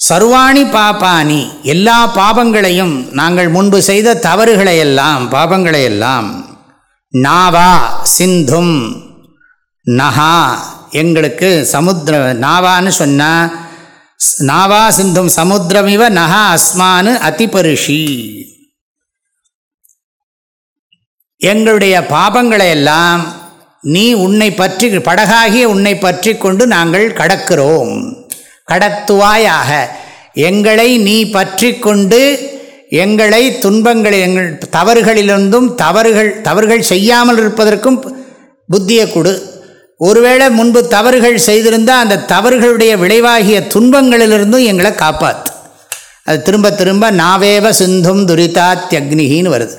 சர்வாணி பாப்பானி. எல்லா பாபங்களையும் நாங்கள் முன்பு செய்த தவறுகளையெல்லாம் பாபங்களையெல்லாம் நாவா சிந்தும் நஹா எங்களுக்கு சமுத்திர நாவான்னு சொன்னால் நாவா சிந்தும் சமுத்திரமிவ நகா அஸ்மானு அதிபரிஷி. எங்களுடைய பாபங்களை எல்லாம் நீ உன்னை பற்றி படகாகிய உன்னை பற்றி கொண்டு நாங்கள் கடக்கிறோம். கடத்துவாயாக. எங்களை நீ பற்றி கொண்டு எங்களை துன்பங்கள் எங்கள் தவறுகளிலிருந்தும் தவறுகள் தவறுகள் செய்யாமல் இருப்பதற்கும் புத்தியை கொடு. ஒருவேளை முன்பு தவறுகள் செய்திருந்தால் அந்த தவறுகளுடைய விளைவாகிய துன்பங்களிலிருந்தும் எங்களை காப்பாற்று அது திரும்ப திரும்ப நாவேவ சிந்தும் துரிதாத்யக்னிகின்னு வருது.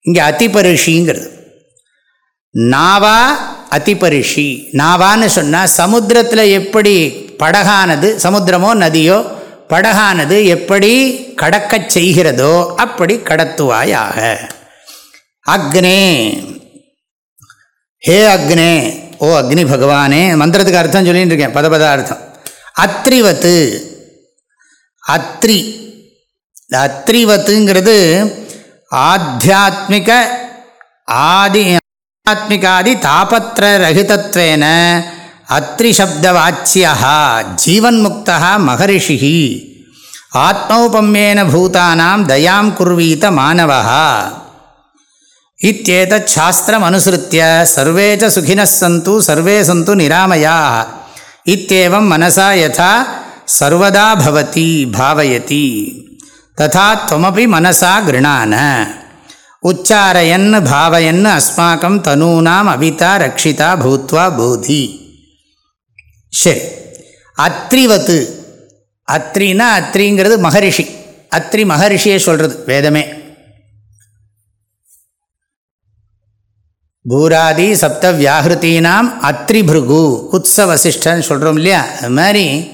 இங்கே அதிபரிஷிங்கிறது. நாவா அதிபரிஷி. நாவான்னு சொன்னால் சமுத்திரத்தில் எப்படி படகானது சமுத்திரமோ நதியோ படகானது எப்படி கடக்கச் செய்கிறதோ அப்படி கடத்துவாயாக. அக்னே. ஹே அக்னே ஓ அக்னி பகவானே மந்திரத்துக்கு அர்த்தம் சொல்லிட்டு இருக்கேன் பதபத அர்த்தம். அத்ரிவத்து. அத்ரி. அத்ரிவத்துங்கிறது ஆத்தியாத்மிக ஆதி ஆத்மிகாதி தாபத்திர ரகிதத்வேன அத்ரிசப்தவாச்சியா ஜீவன்முக்தா மகரிஷி ஆத்மௌபம்யேன பூதானாம் தயாம் குர்வீத மாணவா இத்தேதத் சாஸ்திரம் அனுசருத்திய சர்வே ச சுகினः சந்து சர்வே சந்து நிராமயா இத்தேவம் மனசா யதா சர்வதா பவதி பாவயதி ததா துவமபி மனசா கிருணான உச்சாரயன் பாவயன் அஸ்மாக்கம் தனூனாம் அவிதா ரக்ஷிதா பூத்வா போதி சரி அத்ரிவத்து அத்ரினா அத்ரிங்கிறது மகரிஷி அத்ரி மகரிஷியை சொல்கிறது வேதமே பூராதி சப்த வியாகிருத்தீனாம் அத்ரிபிருகு உத்சவசிஷ்டன்னு சொல்கிறோம் இல்லையா? அது மாதிரி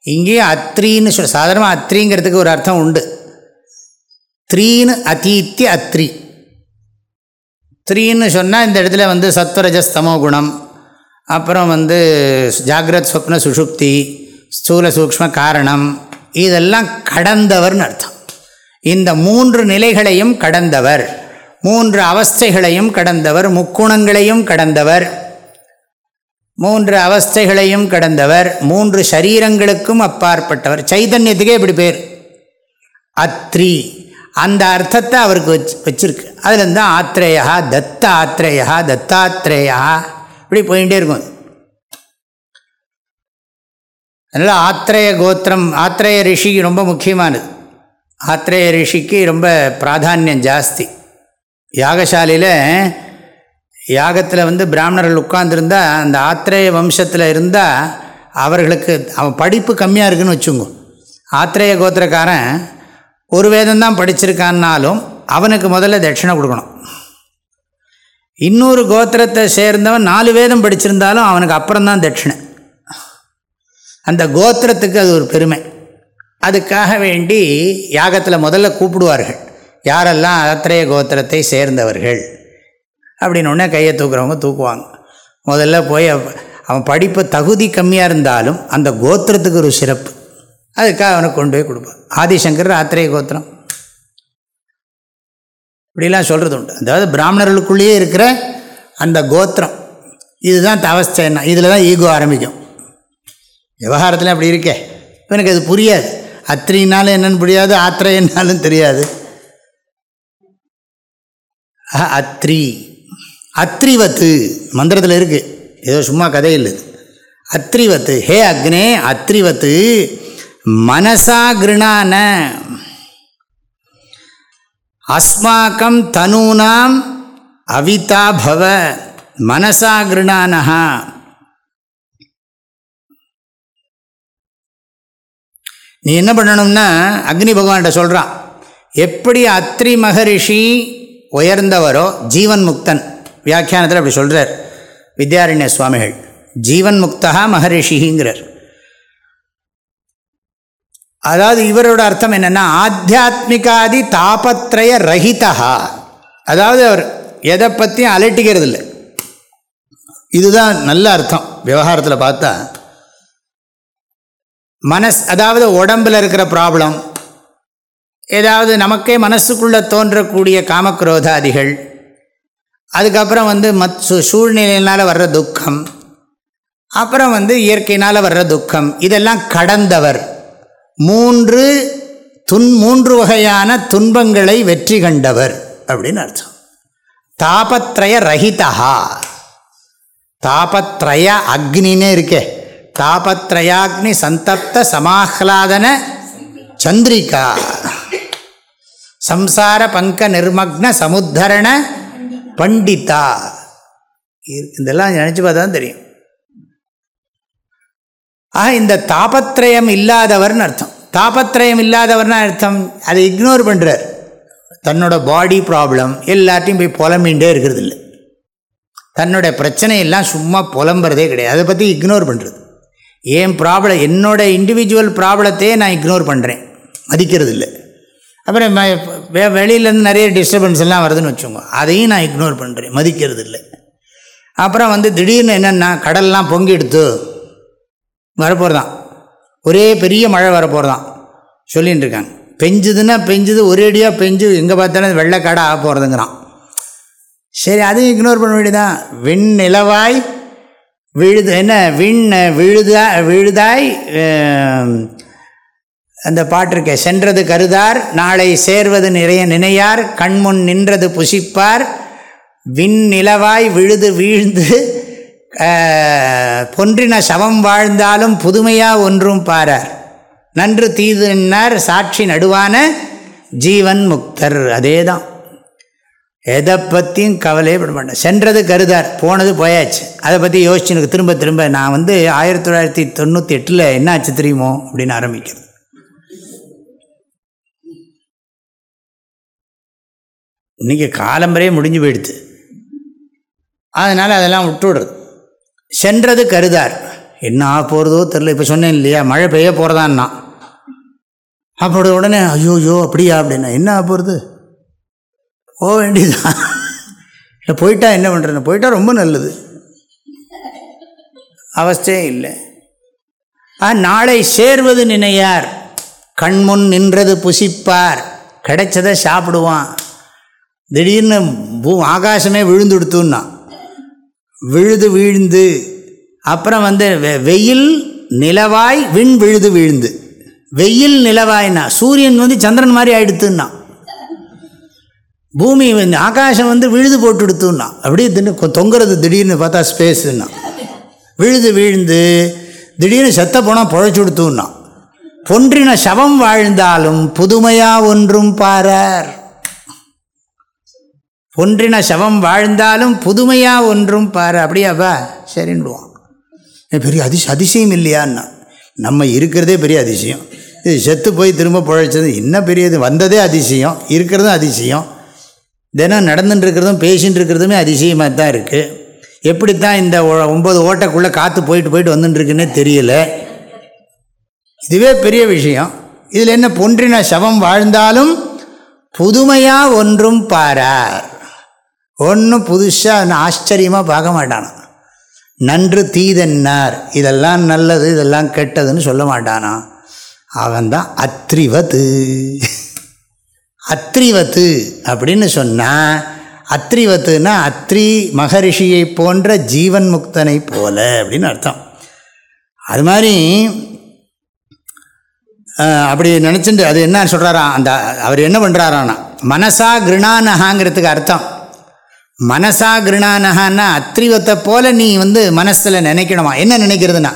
இங்கேயே அத்ரின்னு சொல் சாதாரணமாக அத்ரிங்கிறதுக்கு ஒரு அர்த்தம் உண்டு. த்ரீன்னு அதித்தி அத்ரி. த்ரீன்னு சொன்னால் இந்த இடத்துல வந்து சத்வரஜஸ்தமோ குணம் அப்புறம் வந்து ஜாகிரத் சொப்ன சுஷுப்தி ஸ்தூல சூக்ம காரணம் இதெல்லாம் கடந்தவர்னு அர்த்தம். இந்த மூன்று நிலைகளையும் கடந்தவர். மூன்று அவஸ்தைகளையும் கடந்தவர் முக்குணங்களையும் கடந்தவர். மூன்று அவஸ்தைகளையும் கடந்தவர் மூன்று சரீரங்களுக்கும் அப்பாற்பட்டவர். சைதன்யத்துக்கே இப்படி பேர். அத்ரி. அந்த அர்த்தத்தை அவருக்கு வச்சு வச்சுருக்கு. அதுலேருந்து ஆத்ரேயா தத்த ஆத்ரேயா தத்தாத்ரேயா. இப்படி போயிட்டே இருக்கும். அதனால் ஆத்ரேய கோத்திரம் ஆத்ரேய ரிஷிக்கு ரொம்ப முக்கியமானது. ஆத்ரேய ரிஷிக்கு ரொம்ப பிராதானியம் ஜாஸ்தி. யாகசாலையில் யாகத்தில் வந்து பிராமணர்கள் உட்கார்ந்துருந்தா அந்த ஆத்திரேய வம்சத்தில் இருந்தால் அவர்களுக்கு அவன் படிப்பு கம்மியாக இருக்குன்னு வச்சுங்க. ஆத்திரேய கோத்திரக்காரன் ஒரு வேதம்தான் படிச்சிருக்கான்னாலும் அவனுக்கு முதல்ல தட்சிணை கொடுக்கணும். இன்னொரு கோத்திரத்தை சேர்ந்தவன் நாலு வேதம் படிச்சிருந்தாலும் அவனுக்கு அப்புறம்தான் தட்சிணை. அந்த கோத்திரத்துக்கு அது ஒரு பெருமை. அதுக்காக வேண்டி யாகத்தில் முதல்ல கூப்பிடுவார்கள். யாரெல்லாம் ஆத்திரேய கோத்திரத்தை சேர்ந்தவர்கள்? அப்படின்னு ஒன்று கையை தூக்குறவங்க தூக்குவாங்க. முதல்ல போய் அவன் படிப்பு தகுதி கம்மியாக இருந்தாலும் அந்த கோத்திரத்துக்கு ஒரு சிறப்பு. அதுக்காக அவனுக்கு கொண்டு போய் கொடுப்பான். ஆதிசங்கர் ஆத்திரேய கோத்திரம். இப்படிலாம் சொல்கிறது உண்டு. அதாவது பிராமணர்களுக்குள்ளேயே இருக்கிற அந்த கோத்திரம். இதுதான் தவஸ்தை என்ன இதில் தான் ஈகோ ஆரம்பிக்கும். விவகாரத்தில் அப்படி இருக்கே. எனக்கு அது புரியாது. அத்திரினாலும் என்னன்னு புரியாது ஆத்திரையன்னாலும் தெரியாது. அத்ரி. அத்ரிவத்து மந்திரத்தில் இருக்குது ஏதோ சும்மா கதை இல்லை அத்ரிவத்து. ஹே அக்னே அத்ரிவத்து. மனசா கிருணான. அஸ்மாக்கம் தனூனாம் அவிதா பவ. மனசா கிருணானஹா. நீ என்ன பண்ணணும்னா அக்னி பகவான்கிட்ட சொல்கிறான் எப்படி அத்ரி மகரிஷி உயர்ந்தவரோ ஜீவன் முக்தன் வியாக்கியானத்தில் அப்படி சொல்கிறார் வித்யாரண்ய சுவாமிகள் ஜீவன் முக்தா மகரிஷிங்கிறார் அதாவது இவரோட அர்த்தம் என்னென்னா ஆத்தியாத்மிகாதி தாபத்ரய ரஹிதா. அதாவது அவர் எதை பற்றியும் அலட்டிக்கிறது இல்லை இதுதான் நல்ல அர்த்தம் விவகாரத்தில் பார்த்தா. மனஸ் அதாவது உடம்பில் இருக்கிற ப்ராப்ளம் ஏதாவது நமக்கே மனசுக்குள்ளே தோன்றக்கூடிய காமக்ரோதாதிகள். அதுக்கப்புறம் வந்து மத் சூ சூழ்நிலையினால் வர்ற துக்கம். அப்புறம் வந்து இயற்கையினால் வர்ற துக்கம். இதெல்லாம் கடந்தவர். மூன்று துன் மூன்று வகையான துன்பங்களை வெற்றி கண்டவர் அப்படின்னு அர்த்தம். தாபத்ரய ரஹிதா தாபத்ரய அக்னின்னு இருக்கே. தாபத்ரயாக்னி சந்தப்த சமாஹ்லாதன சந்திரிகா. சம்சார பங்க நிர்மக்ன சமுத்தரண பண்டிதா. இதெல்லாம் நினச்சி பார்த்தா தான் தெரியும். ஆக இந்த தாபத்திரயம் இல்லாதவர்னு அர்த்தம். தாபத்திரயம் இல்லாதவர்னு அர்த்தம் அதை இக்னோர் பண்ணுறார் தன்னோட பாடி ப்ராப்ளம் எல்லாத்தையும் போய் புலம்பின்ண்டே இருக்கிறது இல்லை தன்னோட பிரச்சனையெல்லாம் சும்மா புலம்புறதே கிடையாது. அதை பற்றி இக்னோர் பண்ணுறது ஏன் ப்ராப்ளம் என்னோட இண்டிவிஜுவல் ப்ராப்ளத்தையே நான் இக்னோர் பண்ணுறேன் மதிக்கிறது இல்லை அப்புறம் வெ வெளியிலேருந்து நிறைய டிஸ்டர்பன்ஸ் எல்லாம் வருதுன்னு வச்சுக்கோங்க. அதையும் நான் இக்னோர் பண்ணுறேன் மதிக்கிறது இல்லை அப்புறம் வந்து திடீர்னு என்னென்னா கடல்லாம் பொங்கி எடுத்து வரப்போகிறதான் ஒரே பெரிய மழை வரப்போகிறதான் சொல்லின்னு இருக்காங்க. பெஞ்சுதுன்னா பெஞ்சுது ஒரேடியாக பெஞ்சு எங்கே பார்த்தாலும் வெள்ளைக்காடாக ஆக போகிறதுங்கிறான் சரி அதையும் இக்னோர் பண்ண வேண்டியதான் விண் நிலவாய் விழுது என்ன? விண் விழுதா விழுதாய் அந்த பாட்டு சென்றது கருதார் நாளை சேர்வது நிறைய நினையார் கண்முன் நின்றது புசிப்பார் விண் நிலவாய் விழுது வீழ்ந்து பொன்றின சவம் வாழ்ந்தாலும் புதுமையாக ஒன்றும் பாரார். நன்று தீதுன்னார் சாட்சி நடுவான ஜீவன் முக்தர். அதே தான் எதை பற்றியும் கவலையே பட மாட்டேன் சென்றது கருதார் போனது போயாச்சு. அதை பற்றி யோசிச்சு எனக்கு திரும்ப திரும்ப நான் வந்து ஆயிரத்தி தொள்ளாயிரத்தி தொண்ணூற்றி எட்டில் என்ன ஆச்சு தெரியுமோ அப்படின்னு ஆரம்பிக்கிறது. இன்றைக்கி காலம்பரே முடிஞ்சு போயிடுது. அதனால் அதெல்லாம் விட்டுவிடுறது. சென்றது கருதார். என்ன ஆக போகிறதோ தெரில இப்போ சொன்னேன் இல்லையா? மழை பெய்ய போகிறதான்னா அப்படி உடனே ஐயோ ஐயோ அப்படியா? அப்படின்னா என்ன ஆக போகிறது போக வேண்டியதுதான். இல்லை போயிட்டா என்ன பண்ணுறது போயிட்டா ரொம்ப நல்லது. அவஸ்தே இல்லை. ஆ நாளை சேர்வது நினையார். கண்முன் நின்றது புசிப்பார். கிடைச்சதை சாப்பிடுவான். திடீர்னு பூ ஆகாசமே விழுந்துடுத்துன்னா. விழுது வீழ்ந்து அப்புறம் வந்து வெயில் நிலவாய் விண் விழுது வீழ்ந்து. வெயில் நிலவாய்னா சூரியன் வந்து சந்திரன் மாதிரி ஆயிடுத்துன்னா. பூமி வந்து ஆகாசம் வந்து விழுது போட்டு எடுத்துன்னா அப்படியே தின்னு தொங்குறது திடீர்னு பார்த்தா ஸ்பேஸுன்னா. விழுது வீழ்ந்து திடீர்னு செத்த போனால் புழைச்சி கொடுத்துன்னா பொன்றின சவம் வாழ்ந்தாலும் புதுமையாக ஒன்றும் பாரார். பொன்றின சவம் வாழ்ந்தாலும் புதுமையாக ஒன்றும் பாரு அப்படியாப்பா சரின்டுவான் பெரிய அதிசயம் அதிசயம் இல்லையான்னா? நம்ம இருக்கிறதே பெரிய அதிசயம். இது செத்து போய் திரும்ப பிழைச்சது என்ன பெரியது வந்ததே அதிசயம் இருக்கிறதும் அதிசயம். தினம் நடந்துட்டு இருக்கிறதும் பேசின்னு இருக்கிறதுமே அதிசயமாக தான் இருக்குது எப்படித்தான் இந்த ஒம்பது ஓட்டைக்குள்ளே காற்று போயிட்டு போயிட்டு வந்துட்டுருக்குன்னே தெரியல. இதுவே பெரிய விஷயம். இதில் என்ன? பொன்றின சவம் வாழ்ந்தாலும் புதுமையாக ஒன்றும் பாரார். ஒன்றும் புதுசாக ஆச்சரியமாக பார்க்க மாட்டானா? நன்று தீதென்னார். இதெல்லாம் நல்லது இதெல்லாம் கெட்டதுன்னு சொல்ல மாட்டானா? அவன்தான் அத்ரிவத்து. அத்ரிவத்து அப்படின்னு சொன்னால் அத்ரிவத்துனா அத்ரி மகரிஷியை போன்ற ஜீவன் முக்தனை போல அப்படின்னு அர்த்தம். அது மாதிரி அப்படி நினச்சிட்டு அது என்ன சொல்கிறாரா அந்த அவர் என்ன பண்ணுறாரானா மனசா கிருணானஹாங்கிறதுக்கு அர்த்தம். மனசா கிருணானஹான்னா அத்ரிவத்தை போல நீ வந்து மனசில் நினைக்கணுமா? என்ன நினைக்கிறதுனா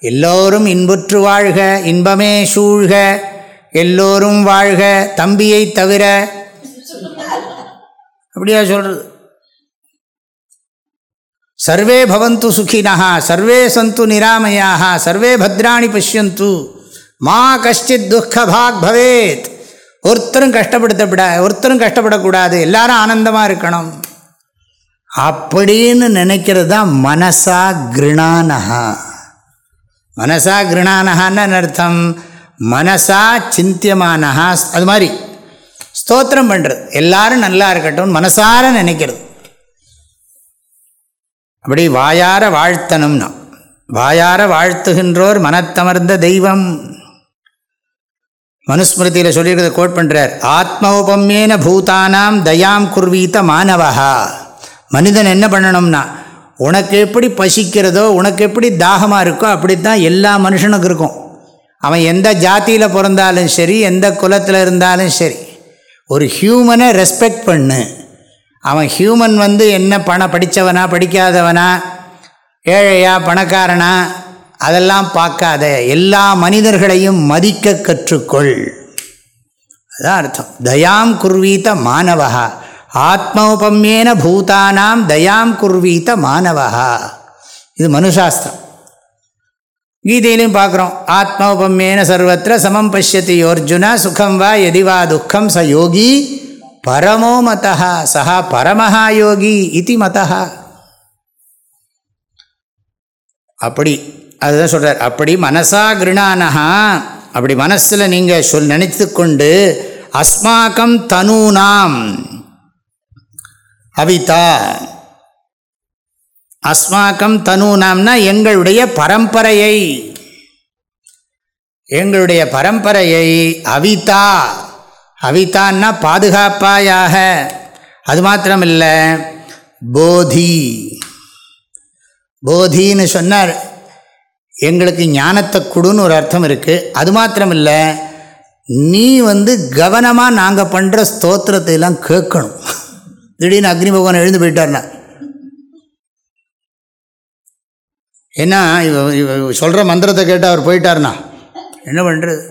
எல்லோரும் இன்புற்று வாழ்க இன்பமே சூழ்க எல்லோரும் வாழ்க தம்பியை தவிர. அப்படியா சொல்கிறது சர்வே பவந்து சுகினஹா சர்வே சந்து நிராமையாக சர்வே பத்ராணி பஷ்யந்து. மா கஷ்டித் துக்கபாக் பவேத். ஒருத்தரும் கஷ்டப்படுத்தப்பட ஒருத்தரும் கஷ்டப்படக்கூடாது எல்லாரும் ஆனந்தமாக இருக்கணும். அப்படின்னு நினைக்கிறது தான் மனசா கிருணானஹா மனசா கிருணானஹான்னு அர்த்தம்? மனசா சிந்தியமானஹா அது மாதிரி ஸ்தோத்திரம் பண்ணுறது எல்லாரும் நல்லா இருக்கட்டும் மனசார நினைக்கிறது. அப்படி வாயார வாழ்த்தணும்னா வாயார வாழ்த்துகின்றோர் மனத்தமர்ந்த தெய்வம். மனுஸ்மிருதியில் சொல்லியிருக்கிறத கோட் பண்ணுறார் ஆத்மோபம்யேன பூதானாம் தயாம் குர்வீத்த மாணவா மனிதன் என்ன பண்ணணும்னா உனக்கு எப்படி பசிக்கிறதோ உனக்கு எப்படி தாகமாக இருக்கோ அப்படி தான் எல்லா மனுஷனுக்கும் இருக்கும். அவன் எந்த ஜாத்தியில் பிறந்தாலும் சரி எந்த குலத்தில் இருந்தாலும் சரி ஒரு ஹியூமனை ரெஸ்பெக்ட் பண்ணு. அவன் ஹியூமன் வந்து என்ன பண படித்தவனா படிக்காதவனா ஏழையா பணக்காரனா அதெல்லாம் பார்க்காத. எல்லா மனிதர்களையும் மதிக்க கற்றுக்கொள். அதான் அர்த்தம். தயாம் குர்வீத்த மாணவா ஆத்மோபம்யேன பூதானாம் தயாம் குர்வீத்த மாணவா. இது மனுசாஸ்திரம் கீதையிலையும் பார்க்குறோம். ஆத்மோபம்யேன சர்வத்திர சமம் பசியத்தி யோர்ஜுன சுகம் வா எதி வா துக்கம் ச யோகி பரமோ மதா சா பரமஹா யோகி இது மதா. அப்படி அதுதான் சொல்கிறார் அப்படி மனசா கிருணானஹா அப்படி மனசில் நீங்கள் சொல் நினைத்து கொண்டு அஸ்மாக்கம் தனூனாம் அவிதா அஸ்மாக்கம் தனூனாம்னா எங்களுடைய பரம்பரையை. எங்களுடைய பரம்பரையை அவிதா. அவிதான்னா பாதுகாப்பாயாக. அது மாத்திரமில்லை போதி. போதின்னு சொன்னார். எங்களுக்கு ஞானத்தை கொடுன்னு ஒரு அர்த்தம் இருக்குது அது மாத்திரமில்லை நீ வந்து கவனமாக நாங்கள் பண்ணுற ஸ்தோத்திரத்தை எல்லாம் கேட்கணும். திடீர்னு அக்னி பகவான் எழுந்து போயிட்டார்னா. ஏன்னா இவ இவ சொல்கிற மந்திரத்தை கேட்டு அவர் போயிட்டார்னா? என்ன பண்ணுறது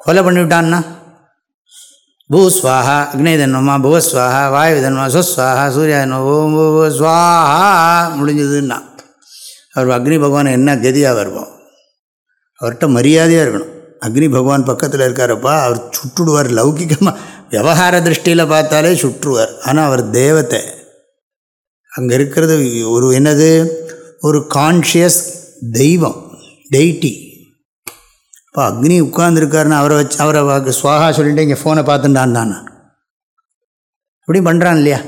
கொலை பண்ணிவிட்டான்னா? பூஸ்வாஹா அக்னேதன்வமா புவஸ்வாஹா வாயுதன்வா சுஸ்வாஹா சூர்யாதன்வா ஓம் பூவ ஸ்வாஹா முடிஞ்சதுன்னா அவர் அக்னி பகவான் என்ன கதியாக வருவோம்? அவர்கிட்ட மரியாதையாக இருக்கணும். அக்னி பகவான் பக்கத்தில் இருக்காரப்பா அவர் சுட்டுடுவார் லௌகிகமாக விவகார திருஷ்டியில் பார்த்தாலே சுற்றுவார் ஆனால் அவர் தேவத்தை அங்கே இருக்கிறது ஒரு என்னது ஒரு கான்ஷியஸ் தெய்வம் டெய்டி இப்போ அக்னி உட்கார்ந்துருக்காருன்னு அவரை வச்சு அவரை வ- சுவாகா சொல்லிட்டு இங்கே ஃபோனை பார்த்துட்டான் தான் இப்படி பண்ணுறான் இல்லையா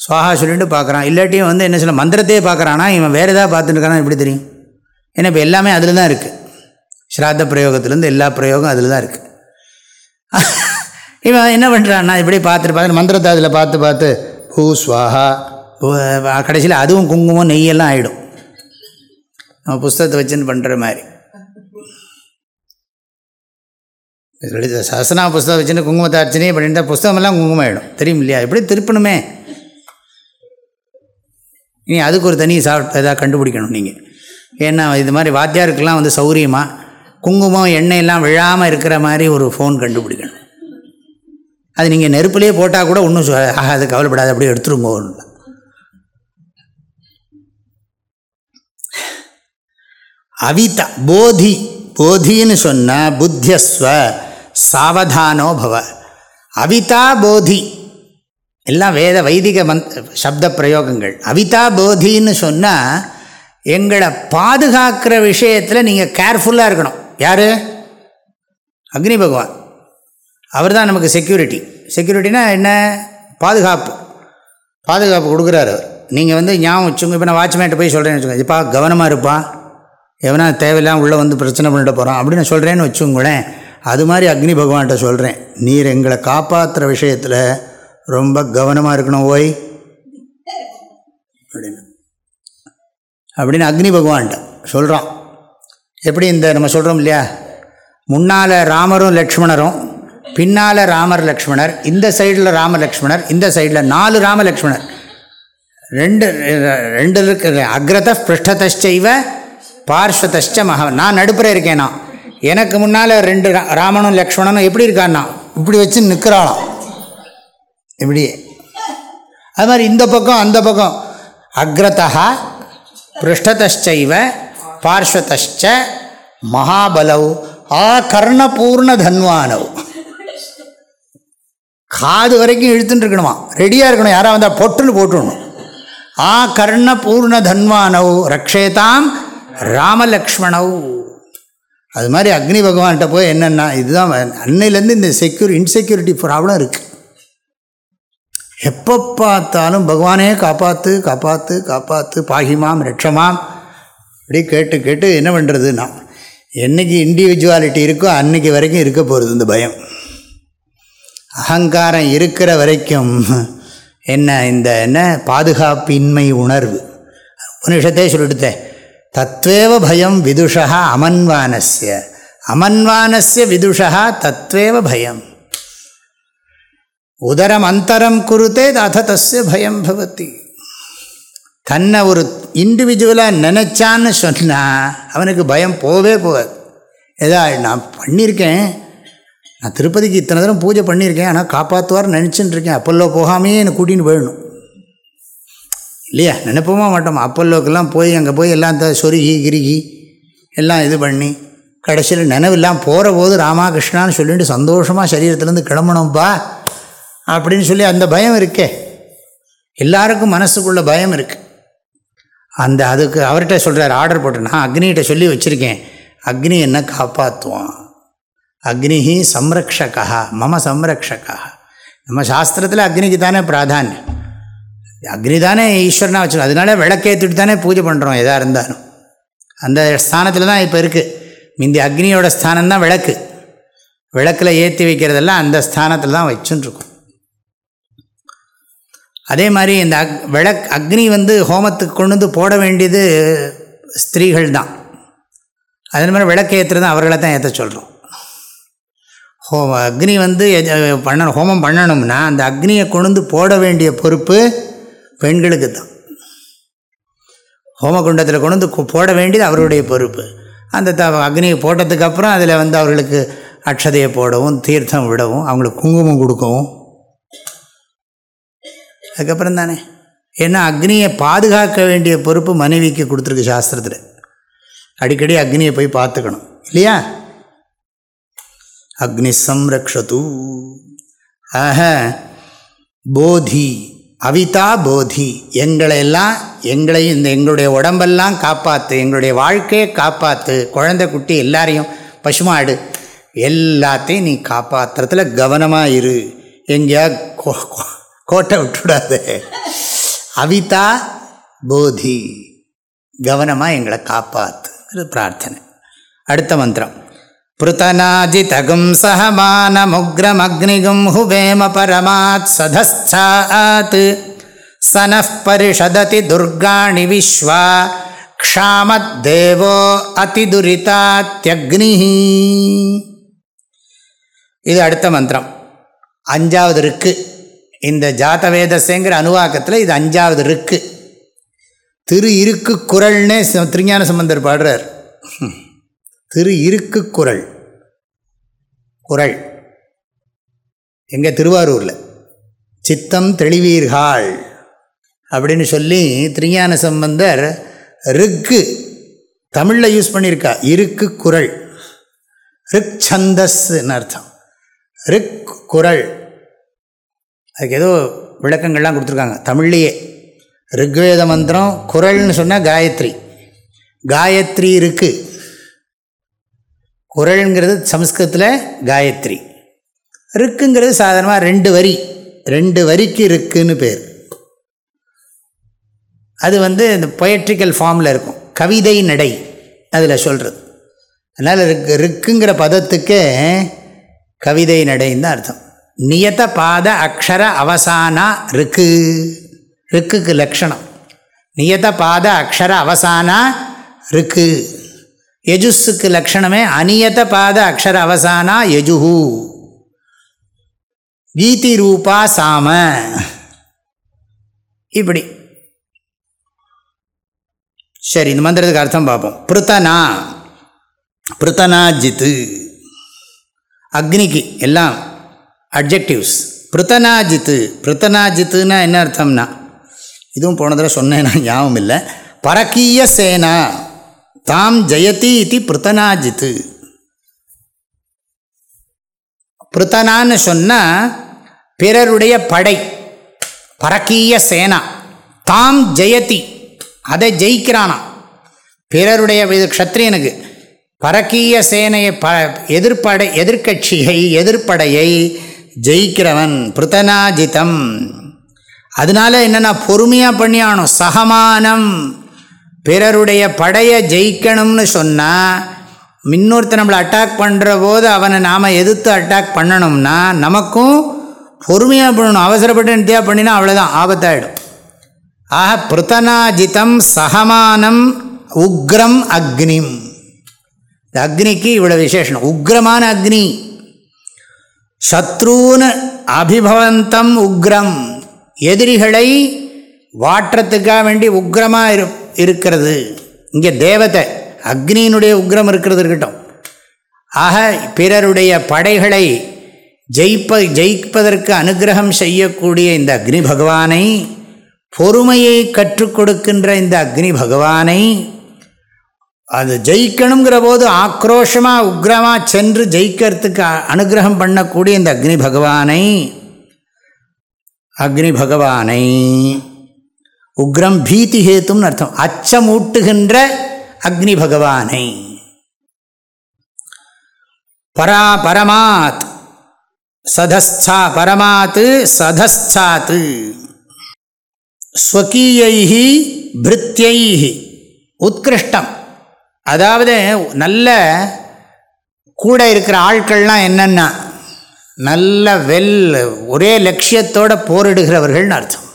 சுவாகா சொல்லிட்டு பார்க்குறான் இல்லாட்டியும் வந்து என்ன சொல்ல மந்திரத்தையே பார்க்குறானா இவன் வேறு ஏதாவது பார்த்துட்டுருக்கானா எப்படி தெரியும் ஏன்னா இப்போ எல்லாமே அதில் தான் இருக்குது ஸ்ராத்த பிரயோகத்துலேருந்து எல்லா பிரயோகம் அதில் தான் இருக்குது இவன் என்ன பண்ணுறான்னா இப்படி பார்த்துட்டு பார்த்து மந்திரத்தை அதில் பார்த்து பார்த்து பூ ஸ்வாஹா கடைசியில் அதுவும் குங்குமம் நெய்யெல்லாம் ஆகிடும் நம்ம புஸ்தகத்தை வச்சுன்னு பண்ணுற மாதிரி. லலித சஹசனா புஸ்தகம் வச்சுன்னு குங்குமத்தை அர்ச்சனையே பண்ணிட்டு புஸ்தகமெல்லாம் குங்குமம் ஆகிடும் தெரியும் இல்லையா? எப்படி திருப்பணுமே. நீ அதுக்கு ஒரு தனி சாப்பிட்டு எதாவது கண்டுபிடிக்கணும் நீங்கள் ஏன்னா இது மாதிரி வாத்தியாருக்கெல்லாம் வந்து சௌரியமாக குங்குமம் எண்ணெயெல்லாம் விழாமல் இருக்கிற மாதிரி ஒரு ஃபோன் கண்டுபிடிக்கணும். அது நீங்கள் நெருப்புலேயே போட்டால் கூட ஒன்றும் அது கவலைப்படாது அப்படியே எடுத்துருங்க. அவிதா போதி போதின்னு சொன்னால் புத்தியஸ்வ சாவதானோ பவ. அவிதா போதி. எல்லாம் வேத வைதிக மந்த் சப்த பிரயோகங்கள். அவிதா போதின்னு சொன்னால் எங்களை பாதுகாக்கிற விஷயத்தில் நீங்கள் கேர்ஃபுல்லாக இருக்கணும். யார்? அக்னி பகவான். அவர் தான் நமக்கு செக்யூரிட்டி செக்யூரிட்டினா என்ன? பாதுகாப்பு. பாதுகாப்பு கொடுக்குறாரு அவர். நீங்கள் வந்து ஞாபகம் வச்சுங்க இப்போ நான் வாட்ச்மேன்ட்ட போய் சொல்கிறேன்னு வச்சுக்கோங்க. இப்பா கவனமாக இருப்பா. எவனா தேவையில்லாம் உள்ளே வந்து பிரச்சனை பண்ணிட்டு போகிறான் அப்படின்னு நான் சொல்கிறேன்னு வச்சுங்களேன் அது மாதிரி அக்னி பகவான்கிட்ட சொல்கிறேன் நீர் எங்களை காப்பாற்றுற விஷயத்தில் ரொம்ப கவனமாக இருக்கணும். ஓய். அப்படின்னு. அப்படின்னு அக்னி பகவான்கிட்ட சொல்கிறான் எப்படி இந்த நம்ம சொல்கிறோம் இல்லையா? முன்னால் ராமரும் லக்ஷ்மணரும் பின்னால் ராமர் லக்ஷ்மணர் இந்த சைடில் ராம லக்ஷ்மணர் இந்த சைடில் நாலு ராம லக்ஷ்மணர் ரெண்டு ரெண்டு இருக்கிற அக்ரத பிருஷ்டதைவ பார்ஸ்வதச்ச மக நான் நடுப்புற இருக்கேனா? எனக்கு முன்னால் ரெண்டு ரா- ராமனும் லக்ஷ்மணனும் எப்படி இருக்கான்னா? இப்படி வச்சு நிற்கிறாளாம் இப்படியே அது மாதிரி இந்த பக்கம் அந்த பக்கம். அக்ரதா பிருஷ்டதைவ பார்ஸ்வதச்ச மகாபலவ் ஆ கர்ணபூர்ண தன்வானவ் காது வரைக்கும் இழுத்துட்டு இருக்கணுமா? ரெடியாக இருக்கணும். யாராக வந்தால் பொட்டுன்னு போட்டுடணும். ஆ கர்ண பூர்ண தன்வானவ் ரக்ஷேதாம் ராமலக்ஷ்மணவ் அது மாதிரி அக்னி பகவான்கிட்ட போய் என்னென்னா இதுதான் அன்னையிலேருந்து இந்த செக்யூர் இன்செக்யூரிட்டி ப்ராப்ளம் இருக்குது எப்போ பார்த்தாலும் பகவானே காப்பாற்று காப்பாற்று காப்பாற்று பாகிமாம் ரட்சமாம். அப்படி கேட்டு கேட்டு என்ன பண்ணுறதுன்னா என்னைக்கு இண்டிவிஜுவாலிட்டி இருக்கோ அன்னைக்கு வரைக்கும் இருக்க போகிறது இந்த பயம். அகங்காரம் இருக்கிற வரைக்கும் என்ன இந்த என்ன? பாதுகாப்பின்மை உணர்வு. உபனிஷத்தே சொல்லிடுத்தேன் தத்வேவ பயம் விதுஷா அமன்வானஸ்ய. அமன்வானஸ்ய விதுஷா தத்வேவ பயம். உதரம் அந்தரம் குறுத்தே அத தஸ்ய பயம் பவதி. தன்னை ஒரு இண்டிவிஜுவலாக நினச்சான்னு சொன்னால் அவனுக்கு பயம் போவே போகாது. ஏதா நான் பண்ணியிருக்கேன் நான் திருப்பதிக்கு இத்தனை தரம் பூஜை பண்ணியிருக்கேன் ஆனால் காப்பாற்றுவார்னு நினச்சின்னு இருக்கேன் அப்பல்லோ போகாமையே என்னை கூட்டின்னு போயிடணும். இல்லையா? நினைப்போமா மாட்டோம்? அப்பல்லோக்கெல்லாம் போய் அங்கே போய் எல்லாம் த சொருகி கிருகி எல்லாம் இது பண்ணி கடைசியில் நினைவில்லாம் போகிற போது ராமாகிருஷ்ணான்னு சொல்லிட்டு சந்தோஷமாக சரீரத்துலேருந்து கிளம்பணும்ப்பா அப்படின்னு சொல்லி அந்த பயம் இருக்கே. எல்லாருக்கும் மனசுக்குள்ளே பயம் இருக்குது அந்த அதுக்கு அவர்கிட்ட சொல்கிறார் ஆர்டர் போட்டு நான் அக்னிகிட்ட சொல்லி வச்சுருக்கேன். அக்னி என்ன காப்பாற்றுவான் அக்னிஹி சம்ரக்ஷகா மம சம்ரக்ஷகா நம்ம சாஸ்திரத்தில் அக்னிக்கு தானே பிராதானியம். அக்னி தானே ஈஸ்வரனாக வச்சுக்கணும். அதனால விளக்கேற்றிட்டு தானே பூஜை பண்ணுறோம் எதாக இருந்தாலும். அந்த ஸ்தானத்தில் தான் இப்போ இருக்குது மிந்தி அக்னியோட ஸ்தானம் தான் விளக்கு. விளக்கில் ஏற்றி வைக்கிறதெல்லாம் அந்த ஸ்தானத்தில் தான் வச்சுருக்கோம். அதே மாதிரி இந்த அக் விளக் அக்னி வந்து ஹோமத்துக்கு கொண்டு வந்து போட வேண்டியது ஸ்திரீகள் தான் அதே மாதிரி விளக்கு ஏற்றுறது அவர்களை தான் ஏற்ற சொல்கிறோம் ஹோ அக்னி வந்து பண்ண ஹோமம் பண்ணணும்னா அந்த அக்னியை கொண்டு போட வேண்டிய பொறுப்பு பெண்களுக்கு தான். ஹோமகுண்டத்தில் கொண்டு போட வேண்டியது அவருடைய பொறுப்பு. அந்த த அக்னியை போட்டதுக்கப்புறம் அதில் வந்து அவர்களுக்கு அக்ஷதையை போடவும் தீர்த்தம் விடவும் அவங்களுக்கு குங்குமம் கொடுக்கவும். அதுக்கப்புறம் தானே. ஏன்னா அக்னியை பாதுகாக்க வேண்டிய பொறுப்பு மனைவிக்கு கொடுத்துருக்கு சாஸ்திரத்தில். அடிக்கடி அக்னியை போய் பார்த்துக்கணும். இல்லையா? அக்னி சம்ரக்ஷது ஆக போதி அவிதா போதி எங்களை எல்லாம் எங்களையும் இந்த எங்களுடைய உடம்பெல்லாம் காப்பாற்று எங்களுடைய வாழ்க்கையை காப்பாற்று குழந்தை குட்டி எல்லாரையும் பசுமாடு எல்லாத்தையும் நீ காப்பாற்றுறதுல கவனமாக இரு. எங்கேயா கோட்டை விட்டுடாது. அவிதா போதி கவனமாக எங்களை காப்பாற்று பிரார்த்தனை. அடுத்த மந்திரம். பிருத்தனாஜிதகும் சகமானமுக்ரமக்னிகும் ஹுவேம பரமாத் சதஸ்தாத் சனः பரிஷததி துர்காணி விஸ்வா க்ஷாமத்தேவோ அதிதுரிதாத்யக்னி இது அடுத்த மந்திரம். அஞ்சாவது ருக்கு. இந்த ஜாத்தவேதசேங்கிற அனுவாக்கத்தில் இது அஞ்சாவது ருக்கு. திரு இருக்கு குரல்னே திருஞான சம்பந்தர் பாடுறார். திரு இருக்கு குரல். குரல். எங்கள் திருவாரூரில். சித்தம் தெளிவீர்கள் அப்படின்னு சொல்லி திருஞான சம்பந்தர் ரிக்கு தமிழில் யூஸ் பண்ணியிருக்கா. இருக்கு குரல். ரிக் சந்தஸ்ன்னு அர்த்தம். ரிக் குரல். அதுக்கு ஏதோ விளக்கங்கள்லாம் கொடுத்துருக்காங்க. தமிழ்லேயே. ரிக்வேத மந்திரம் குரல்னு சொன்னால் காயத்ரி. காயத்ரி இருக்குது குரல்ங்கிறது சம்ஸ்கிருதத்தில் காயத்ரி. ருக்குங்கிறது சாதாரணமாக ரெண்டு வரி. ரெண்டு வரிக்கு இருக்குன்னு பேர். அது வந்து இந்த பொயட்ரிக்கல் ஃபார்மில் இருக்கும். கவிதை நடை அதில் சொல்கிறது அதனால் ரிக் ருக்குங்கிற பதத்துக்கு கவிதை நடைன்னு தான் அர்த்தம். நியத பாத அக்ஷர அவசானா ருக்கு. ருக்குக்கு லக்ஷணம் நியத பாத அக்ஷர அவசானா ருக்கு. யஜுஸுக்கு லக்ஷணமே அநியத பாத அக்ஷர அவசானா யஜுஹு. கீதி ரூபா சாம. இப்படி. சரி இந்த மந்திரத்துக்கு அர்த்தம் பார்ப்போம். பிருத்தனா. பிருத்தனாஜித்து அக்னிக்கு எல்லாம் அப்ஜெக்டிவ்ஸ் பிருத்தனாஜித்து பிருத்தனாஜித்துன்னா என்ன அர்த்தம்னா? இதுவும் போன தடவை சொன்னேன் நான் ஞாபகம் இல்லை பரக்கீய சேனா. தாம் ஜெயதி இது பிருத்தனாஜித்து. பிருத்தனான்னு சொன்னால் பிறருடைய படை பரக்கீய சேனா. தாம் ஜெயதி அதை ஜெயிக்கிறானா? பிறருடைய இது க்ஷத்ரியனுக்கு பரக்கீய சேனையை ப எதிர்ப்படை எதிர்கட்சியை எதிர்ப்படையை ஜெயிக்கிறவன் பிருத்தனாஜிதம். அதனால என்னென்னா பொறுமையாக பண்ணியானோ சகமானம். பிறருடைய படையை ஜெயிக்கணும்னு சொன்னால் இன்னொருத்த நம்மளை அட்டாக் பண்ணுற போது அவனை நாம் எதிர்த்து அட்டாக் பண்ணணும்னா நமக்கும் பொறுமையாக பண்ணணும். அவசரப்பட்டு நித்தியா பண்ணினா அவ்வளோதான் ஆபத்தாயிடும். ஆக பிருத்தனாஜிதம் சகமானம் உக்ரம் அக்னிம். இந்த அக்னிக்கு இவ்வளோ விசேஷம் உக்ரமான அக்னி. சத்ருன்னு அபிபவந்தம் உக்ரம். எதிரிகளை வாற்றத்துக்காக வேண்டி உக்ரமாக இருக்கும் இருக்கிறது. இங்கே தேவதை அக்னியினுடைய உக்ரம் இருக்கிறது இருக்கட்டும். ஆக பிறருடைய படைகளை ஜெயிப்ப ஜெயிப்பதற்கு அனுகிரகம் செய்யக்கூடிய இந்த அக்னி பகவானை பொறுமையை கற்றுக் கொடுக்கின்ற இந்த அக்னி பகவானை அது ஜெயிக்கணுங்கிற போது ஆக்ரோஷமாக உக்ரமாக சென்று ஜெயிக்கிறதுக்கு அனுகிரகம் பண்ணக்கூடிய இந்த அக்னி பகவானை அக்னி பகவானை உக்ரம் பீதி ஹேத்தும்னு அர்த்தம். அச்சமூட்டுகின்ற அக்னி பகவானை. பரா பரமாத் சதஸ்தா பரமாத் சதஸ்தாத்து. ஸ்வகீயை பிருத்தியை உத்கிருஷ்டம். அதாவது நல்ல கூட இருக்கிற ஆட்கள்லாம் என்னென்னா நல்ல வெல் ஒரே லட்சியத்தோடு போரிடுகிறவர்கள்னு அர்த்தம்.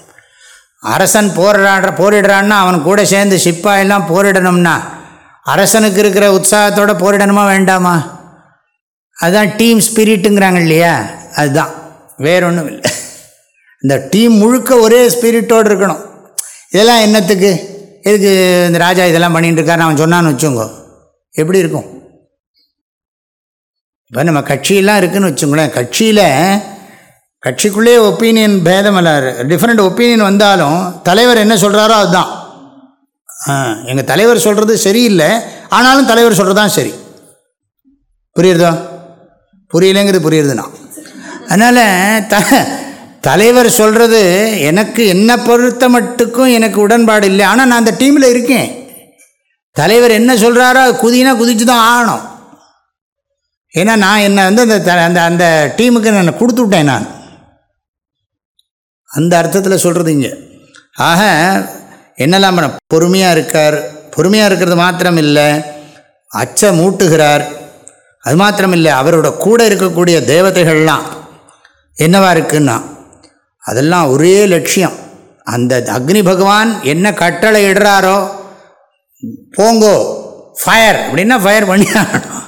அரசன் போரிடாடுற போரிடுறான்னா அவன் கூட சேர்ந்து சிப்பாயெல்லாம் போரிடணும்னா அரசனுக்கு இருக்கிற உற்சாகத்தோடு போரிடணுமா வேண்டாமா? அதுதான் டீம் ஸ்பிரிட்டுங்கிறாங்க இல்லையா? அதுதான். வேற ஒன்றும் இல்லை இந்த டீம் முழுக்க ஒரே ஸ்பிரிட்டோடு இருக்கணும். இதெல்லாம் என்னத்துக்கு? எதுக்கு இந்த ராஜா இதெல்லாம் பண்ணிட்டு இருக்காரு அவன் சொன்னான்னு வச்சுங்கோ. எப்படி இருக்கும்? இப்போ நம்ம கட்சியெல்லாம் இருக்குதுன்னு வச்சுங்களேன். கட்சியில் கட்சிக்குள்ளே ஒப்பீனியன் பேதம் டிஃப்ரெண்ட் ஒப்பீனியன் வந்தாலும் தலைவர் என்ன சொல்கிறாரோ அதுதான். எங்கள் தலைவர் சொல்கிறது சரியில்லை. ஆனாலும் தலைவர் சொல்கிறது தான் சரி. புரியுறதா? புரியலைங்கிறது புரியுறதுண்ணா அதனால் த தலைவர் சொல்கிறது எனக்கு என்ன பொறுத்த மட்டுக்கும் எனக்கு உடன்பாடு இல்லை. ஆனால் நான் அந்த டீமில் இருக்கேன். தலைவர் என்ன சொல்கிறாரோ குதினா குதிச்சு தான் ஆகணும். ஏன்னா நான் என்னை வந்து அந்த அந்த அந்த டீமுக்கு நான் கொடுத்து விட்டேன் நான். அந்த அர்த்தத்தில் சொல்கிறது இங்கே. ஆக என்னெல்லாம் பண்ண பொறுமையாக இருக்கார். பொறுமையாக இருக்கிறது மாத்திரம் இல்லை அச்ச மூட்டுகிறார் அது மாத்திரம் இல்லை அவரோட கூட இருக்கக்கூடிய தேவதைகள்லாம் என்னவா இருக்குன்னா அதெல்லாம் ஒரே லட்சியம். அந்த அக்னி பகவான் என்ன கட்டளை இடுறாரோ போங்கோ ஃபயர் அப்படின்னா ஃபயர் பண்ணி ஆகணும்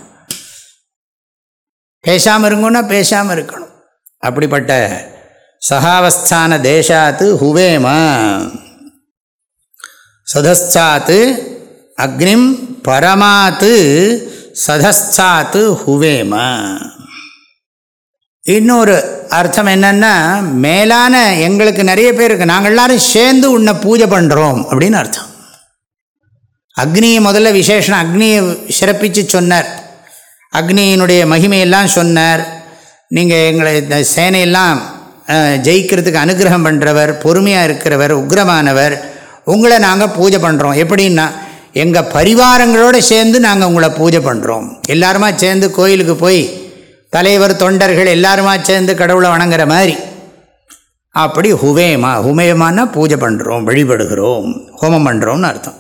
பேசாமல் இருங்கன்னா பேசாமல் இருக்கணும். அப்படிப்பட்ட சகாவஸ்தான தேசாத்து ஹுவேம. சதஸ்தாத்து அக்னிம் பரமாத்து சதஸ்தாத்து ஹுவேம. இன்னொரு அர்த்தம் என்னென்னா மேலான எங்களுக்கு நிறைய பேர் இருக்குது நாங்கள் எல்லாரும் சேர்ந்து உன்னை பூஜை பண்ணுறோம் அப்படின்னு அர்த்தம். அக்னியை முதல்ல விசேஷம் அக்னியை சிறப்பித்து சொன்னார். அக்னியினுடைய மகிமையெல்லாம் சொன்னார். நீங்கள் எங்களை இந்த சேனையெல்லாம் ஜெயிக்கிறதுக்கு அனுகிரகம் பண்ணுறவர் பொறுமையாக இருக்கிறவர் உக்ரமானவர் உங்களை நாங்கள் பூஜை பண்ணுறோம் எப்படின்னா எங்கள் பரிவாரங்களோடு சேர்ந்து நாங்கள் உங்களை பூஜை பண்ணுறோம் எல்லாருமா சேர்ந்து கோயிலுக்கு போய் தலைவர் தொண்டர்கள் எல்லாருமா சேர்ந்து கடவுளை வணங்குற மாதிரி. அப்படி ஹுவேமா ஹுமேமானா பூஜை பண்ணுறோம் வழிபடுகிறோம் ஹோமம் பண்ணுறோம்னு அர்த்தம்.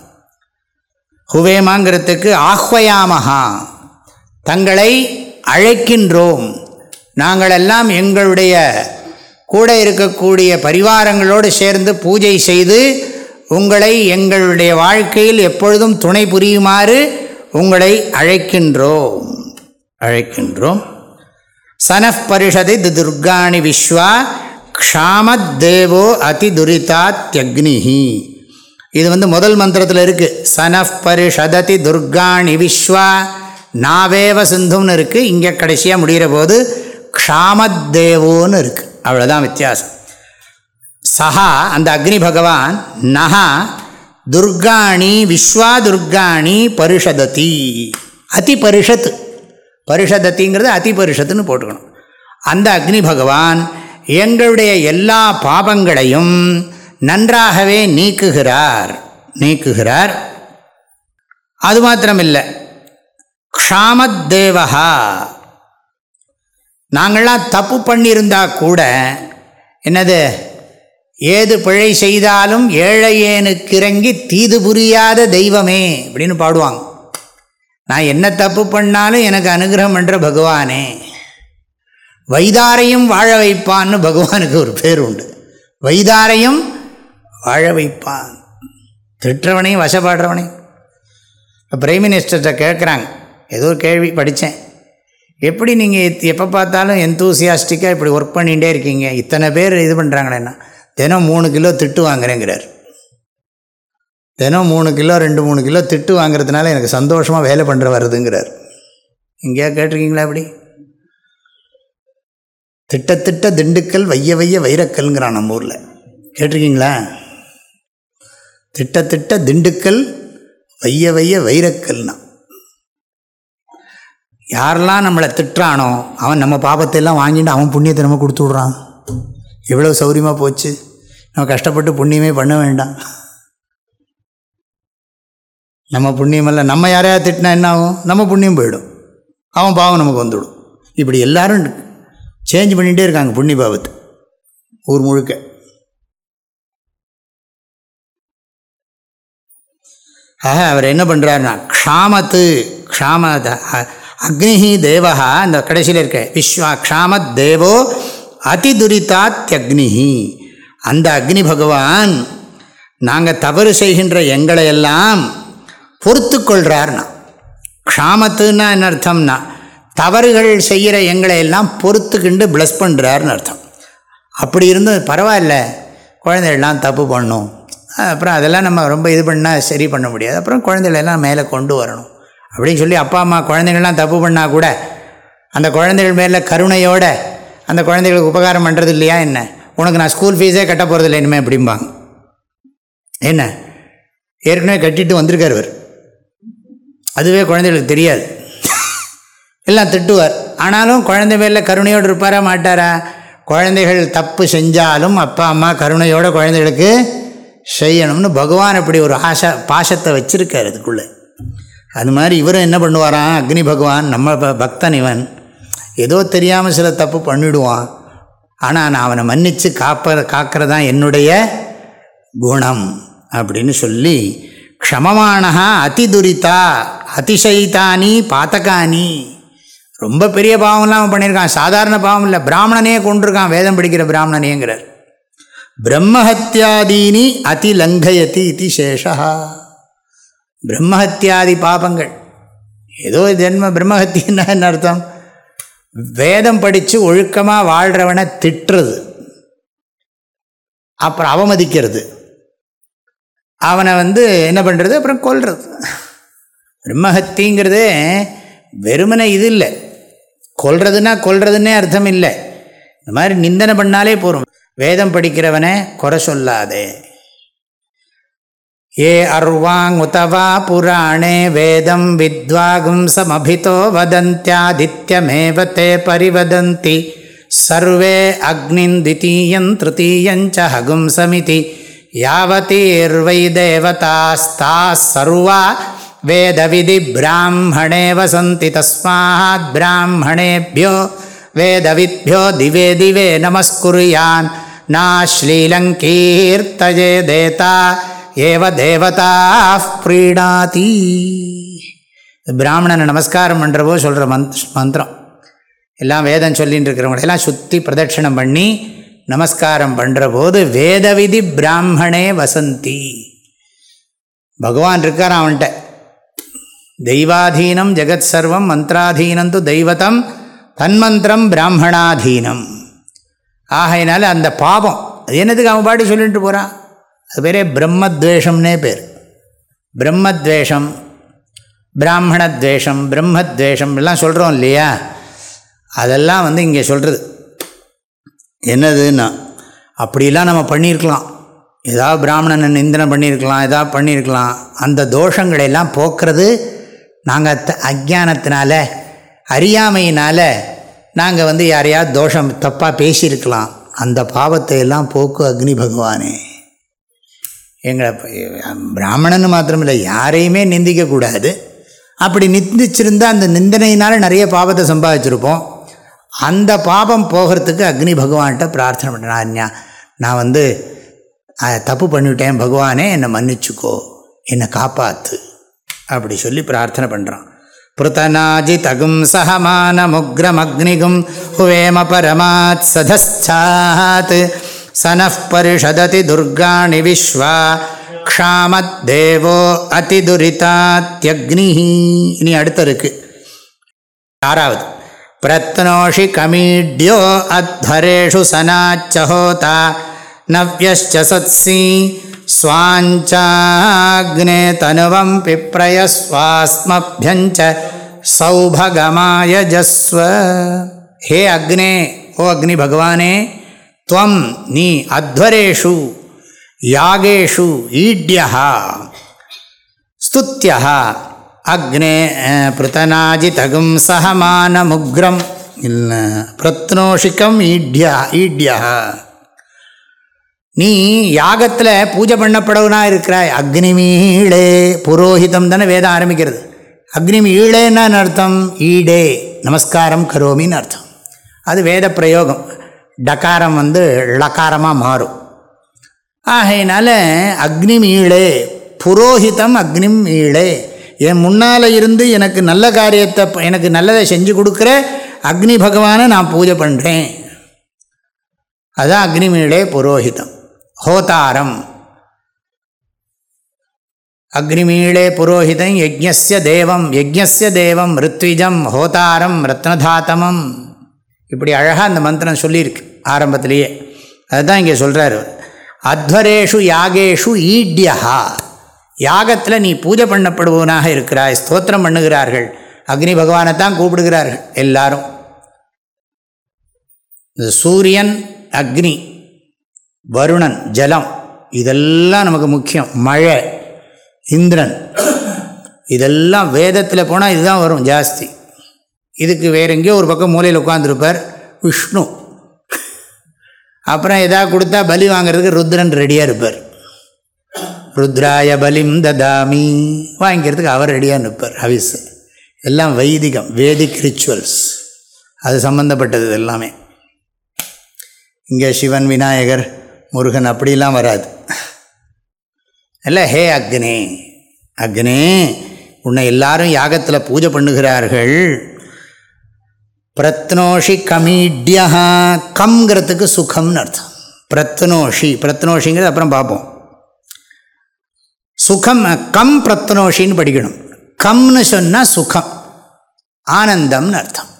ஹுவேமாங்கிறதுக்கு ஆஹ்வயாமஹா தங்களை அழைக்கின்றோம். நாங்களெல்லாம் எங்களுடைய கூட இருக்கக்கூடிய பரிவாரங்களோடு சேர்ந்து பூஜை செய்து உங்களை எங்களுடைய வாழ்க்கையில் எப்பொழுதும் துணை புரியுமாறு உங்களை அழைக்கின்றோம். அழைக்கின்றோம். சனஃப் பரிஷதி துர்காணி விஸ்வா க்ஷாமத் தேவோ அதி துரிதாத்யக்னிஹி இது வந்து முதல் மந்திரத்தில் இருக்குது சனஃப் பரிஷததி துர்காணி விஸ்வா நாவேவ சிந்தும்னு இருக்குது இங்கே கடைசியாக முடிகிற போது க்ஷாமத்தேவோன்னு இருக்குது அவ்வளோதான் வித்தியாசம். சஹா அந்த அக்னி பகவான் நகா துர்காணி விஸ்வா துர்காணி பரிஷததி. அதி பரிஷத்து பரிஷதத்திங்கிறது அதி பரிஷத்துன்னு போட்டுக்கணும். அந்த அக்னி பகவான் எங்களுடைய எல்லா பாபங்களையும் நன்றாகவே நீக்குகிறார். நீக்குகிறார். அது மாத்திரமில்லை. க்ஷாமத்தேவகா நாங்கள்லாம் தப்பு பண்ணியிருந்தா கூட என்னது ஏது பிழை செய்தாலும் ஏழையேனுக்கு இறங்கி தீது புரியாத தெய்வமே அப்படின்னு பாடுவாங்க. நான் என்ன தப்பு பண்ணாலும் எனக்கு அனுகிரகம் பண்ணுற பகவானே. வைதாரையும் வாழ வைப்பான்னு பகவானுக்கு ஒரு பேர் உண்டு. வைதாரையும் வாழ வைப்பான். திட்டுறவனையும் வசப்படுறவனையும். இப்போ பிரைம் மினிஸ்டர்கிட்ட கேட்குறாங்க ஏதோ ஒரு கேள்வி படித்தேன் எப்படி நீங்கள் எப்போ பார்த்தாலும் எந்தூசியாஸ்டிக்காக இப்படி ஒர்க் பண்ணிகிட்டே இருக்கீங்க? இத்தனை பேர் இது பண்ணுறாங்களேன்னா தினம் மூணு கிலோ திட்டு வாங்குறேங்கிறார். தினம் மூணு கிலோ ரெண்டு மூணு கிலோ திட்டு வாங்குறதுனால எனக்கு சந்தோஷமாக வேலை பண்ணுற வருதுங்கிறார். எங்கேயா கேட்டிருக்கீங்களா அப்படி திட்டத்திட்ட திண்டுக்கல் வைய வைய வைரக்கல்ங்கிறான் நம்ம ஊரில். கேட்டிருக்கீங்களா? திட்டத்திட்ட திண்டுக்கல் வைய வைய வைரக்கல்னா. யாரெல்லாம் நம்மளை திட்டுறானோ அவன் நம்ம பாபத்தை எல்லாம் வாங்கிட்டு அவன் புண்ணியத்தை நம்ம கொடுத்து விட்றான். எவ்வளோ சௌரியமாக போச்சு. நம்ம கஷ்டப்பட்டு புண்ணியமே பண்ண வேண்டாம். நம்ம புண்ணியமெல்லாம் நம்ம யாரையாவது திட்டினா என்ன ஆகும்? நம்ம புண்ணியம் போயிடும். அவன் பாவம் நமக்கு வந்துவிடும் இப்படி எல்லாரும் சேஞ்ச் பண்ணிகிட்டே இருக்காங்க புண்ணிய பாவத்தை. ஊர் முழுக்க. ஆக அவர் என்ன பண்ணுறாருனா க்ஷாமத்து க்ஷாமத அக்னிஹி தேவஹா அந்த கடைசியில் இருக்க விஸ்வா க்ஷாமத் தேவோ அதிதுரிதாத்யக்னிஹி. அந்த அக்னி பகவான் நாங்கள் தவறு செய்கின்ற எங்களை எல்லாம் பொறுத்து கொள்கிறார்னா க்ஷாமத்துன்னா என்ன அர்த்தம்னா தவறுகள் செய்கிற எங்களை எல்லாம் பொறுத்துக்கிண்டு ப்ளஸ் பண்ணுறாருன்னு அர்த்தம். அப்படி இருந்தும் பரவாயில்ல குழந்தைகள்லாம் தப்பு பண்ணும். அப்புறம் அதெல்லாம் நம்ம ரொம்ப இது பண்ணால் சரி பண்ண முடியாது. அப்புறம் குழந்தைகளெல்லாம் மேலே கொண்டு வரணும். அப்படின்னு சொல்லி அப்பா அம்மா குழந்தைங்கள்லாம் தப்பு பண்ணால் கூட அந்த குழந்தைகள் மேலே கருணையோட அந்த குழந்தைகளுக்கு உபகாரம் பண்ணுறது இல்லையா என்ன? உனக்கு நான் ஸ்கூல் ஃபீஸே கட்ட போகிறது இல்லை இனிமேல் அப்படிம்பாங்க. என்ன? ஏற்கனவே கட்டிட்டு வந்திருக்கார் இவர். அதுவே குழந்தைகளுக்கு தெரியாது. எல்லாம் திட்டுவார். ஆனாலும் குழந்தை மேலே கருணையோடு இருப்பாரா மாட்டாரா? குழந்தைகள் தப்பு செஞ்சாலும் அப்பா அம்மா கருணையோட குழந்தைகளுக்கு செய்யணும்னு பகவான் அப்படி ஒரு ஆசை பாசத்தை வச்சுருக்கார் அதுக்குள்ளே. அது மாதிரி இவரும் என்ன பண்ணுவாராம்? அக்னி பகவான் நம்ம ப- பக்தன் இவன். ஏதோ தெரியாமல் சில தப்பு பண்ணிடுவான். ஆனால் நான் அவனை மன்னித்து காப்ப காக்கிறதான் என்னுடைய குணம் அப்படின்னு சொல்லி க்ஷமமானஹா அதிதுரிதா அதிசயித்தானி பாத்தகானி ரொம்ப பெரிய பாவம்லாம் அவன் பண்ணியிருக்கான் சாதாரண பாவம் இல்லை. பிராமணனே கொண்டிருக்கான் வேதம் படிக்கிற பிராமணனேங்கிறார் பிரம்மஹத்தியாதீனி அதிலங்கயதி இது சேஷா பிரம்மஹத்தியாதி பாபங்கள். ஏதோ ஜென்ம பிரம்மஹத்தின்னா என்ன அர்த்தம்? வேதம் படித்து ஒழுக்கமாக வாழ்கிறவனை திட்டுறது. அப்புறம் அவமதிக்கிறது. அவனை வந்து என்ன பண்ணுறது அப்புறம் கொல்றது. பிரம்மஹத்திங்கிறது வெறுமனை இது இல்லை. கொல்றதுன்னா கொல்றதுன்னே அர்த்தம் இல்லை. இந்த மாதிரி நிந்தனை பண்ணாலே போகும் வேதம் படிக்கிறவனை குறை சொல்லாதே. ये अर्वाङ्त वा पुराणे वेदं विद्वागुंसमभितो वदन्त्यादित्यमेव ते परिवदन्ति। सर्वे अग्निं द्वितीयं तृतीयञ्च हगुंसमिति यावतीर्वै देवतास्ताः सर्वा वेदविधि ब्राह्मणे वसन्ति। तस्माद्ब्राह्मणेभ्यो वेदविद्भ्यो दिवे दिवे नमस्कुर्यान्। नाश्लीलङ्कीर्तये देता। ஏவ தேவதா பிரீடாதி. பிராமணனை நமஸ்காரம் பண்ணுறவோ சொல்கிற மந்த் மந்திரம். எல்லாம் வேதம் சொல்லின்னு இருக்கிறவங்களெல்லாம் சுற்றி பிரதட்சணம் பண்ணி நமஸ்காரம் பண்ணுற போது வேதவிதி பிராமணே வசந்தி. பகவான் இருக்கார் அவன்கிட்ட. தெய்வாதீனம் ஜெகத் சர்வம் மந்திராதீனம் து தெய்வத்தம் தன்மந்திரம் பிராமணாதீனம். ஆகையினால அந்த பாவம் அது என்னதுக்கு அவன் பாட்டு சொல்லிட்டு போகிறான் அது பேரே பிரம்மத்வேஷம்னே பேர். பிரம்மத்வேஷம் பிராமணத்வேஷம் பிரம்மத்வேஷம் எல்லாம் சொல்கிறோம் இல்லையா? அதெல்லாம் வந்து இங்கே சொல்கிறது என்னதுன்னா அப்படிலாம் நம்ம பண்ணியிருக்கலாம். ஏதாவது பிராமணனை நிந்தனம் பண்ணியிருக்கலாம் ஏதாவது பண்ணியிருக்கலாம். அந்த தோஷங்களை எல்லாம் போக்குறது நாங்கள் த அஜானத்தினால அறியாமையினால் நாங்கள் வந்து யாரையாவது தோஷம் தப்பாக பேசியிருக்கலாம். அந்த பாவத்தை எல்லாம் போக்கு அக்னி பகவானே. எங்களை பிராமணன் மாத்திரமில்லை யாரையுமே நிந்திக்கக்கூடாது அப்படி நிந்திச்சிருந்தால் அந்த நிந்தனையினால் நிறைய பாபத்தை சம்பாதிச்சிருப்போம். அந்த பாபம் போகிறதுக்கு அக்னி பகவான்கிட்ட பிரார்த்தனை பண்ணுறேன் நான் வந்து தப்பு பண்ணிவிட்டேன் பகவானே என்னை மன்னிச்சுக்கோ என்னை காப்பாற்று அப்படி சொல்லி பிரார்த்தனை பண்ணுறான் முக்ரம் சகமானமுக்ரமக்னிகும் ஹுவேம பரமாத் சதஸ்தாத். सनः परिषदति दुर्गाणि विश्वा क्षामद्देवो அதிதுரிதாத்யக்னிः இனி அடுத்திருக்கு ஆறாவது பிரத்னோஷி கமீட்யோ அத்வரேஷு சனாச்சஹோதா நவ்யச்ச சத்சி ஸ்வாஞ்சாக்னே தனுவம் பிப்ரய சௌபகமாயஜஸ்வ ஹே அக்னே ஓ அக்னி பகவானே துவம் நீ அத்வரேஷு யாகேஷு ஈட்யா ஸ்துத்யா அக்னே பிருத்தனாஜி தகும் சகமானமுக்ரம் பிரத்னோஷிக்கம் ஈட்யா ஈட்யா நீ யாகத்தில் பூஜை பண்ணப்படவுனா இருக்கிறாய் அக்னிமீழே புரோஹிதம் தானே வேதம் ஆரம்பிக்கிறது அக்னிமி ஈழேன்னு அர்த்தம் ஈடே நமஸ்காரம் கரோமின்னு அர்த்தம் அது வேத பிரயோகம் டகாரம் வந்து லக்காரமாக மாறும். ஆகையினால அக்னிமீழே புரோஹிதம் அக்னிம் மீளே என் முன்னால் இருந்து எனக்கு நல்ல காரியத்தை எனக்கு நல்லதை செஞ்சு கொடுக்குற அக்னி பகவானை நான் பூஜை பண்ணுறேன் அதுதான் அக்னிமீளே புரோஹிதம். ஹோதாரம். அக்னிமீளே புரோஹிதம் யஜ்யஸ்ய தேவம் யஜ்யஸ்ய தேவம் ரித்விஜம் ஹோதாரம் ரத்னதாத்தமம். இப்படி அழகாக அந்த மந்திரம் சொல்லியிருக்கு ஆரம்பத்திலேயே. அதுதான் இங்கே சொல்கிறாரு அத்வரேஷு யாகேஷு ஈட்யா யாகத்தில் நீ பூஜை பண்ணப்படுபவனாக இருக்கிறாய் ஸ்தோத்திரம் பண்ணுகிறார்கள். அக்னி பகவானை தான் கூப்பிடுகிறார்கள் எல்லாரும். சூரியன் அக்னி வருணன் ஜலம் இதெல்லாம் நமக்கு முக்கியம். மழை இந்திரன் இதெல்லாம் வேதத்தில் போனால் இதுதான் வரும் ஜாஸ்தி. இதுக்கு வேற எங்கேயோ ஒரு பக்கம் மூலையில் உட்காந்துருப்பார் விஷ்ணு. அப்புறம் எதாவது கொடுத்தா பலி வாங்கிறதுக்கு ருத்ரன் ரெடியாக இருப்பார். ருத்ராய பலிம் ததாமி. வாங்கிக்கிறதுக்கு அவர் ரெடியாக நிற்பார் ஹவிஸ். எல்லாம் வைதிகம் வேதிக் ரிச்சுவல்ஸ் அது சம்மந்தப்பட்டது எல்லாமே. இங்கே சிவன் விநாயகர் முருகன் அப்படிலாம் வராது. இல்லை ஹே அக்னே. அக்னே உன்னை எல்லாரும் யாகத்தில் பூஜை பண்ணுகிறார்கள். பிரத்னோஷி கமீட்யா கம்ங்கிறதுக்கு சுகம்னு அர்த்தம். பிரத்னோஷி பிரத்னோஷிங்கிறது அப்புறம் பார்ப்போம். சுகம் கம் பிரத்னோஷின்னு படிக்கணும். கம்னு சொன்னால் சுகம் ஆனந்தம்னு அர்த்தம்.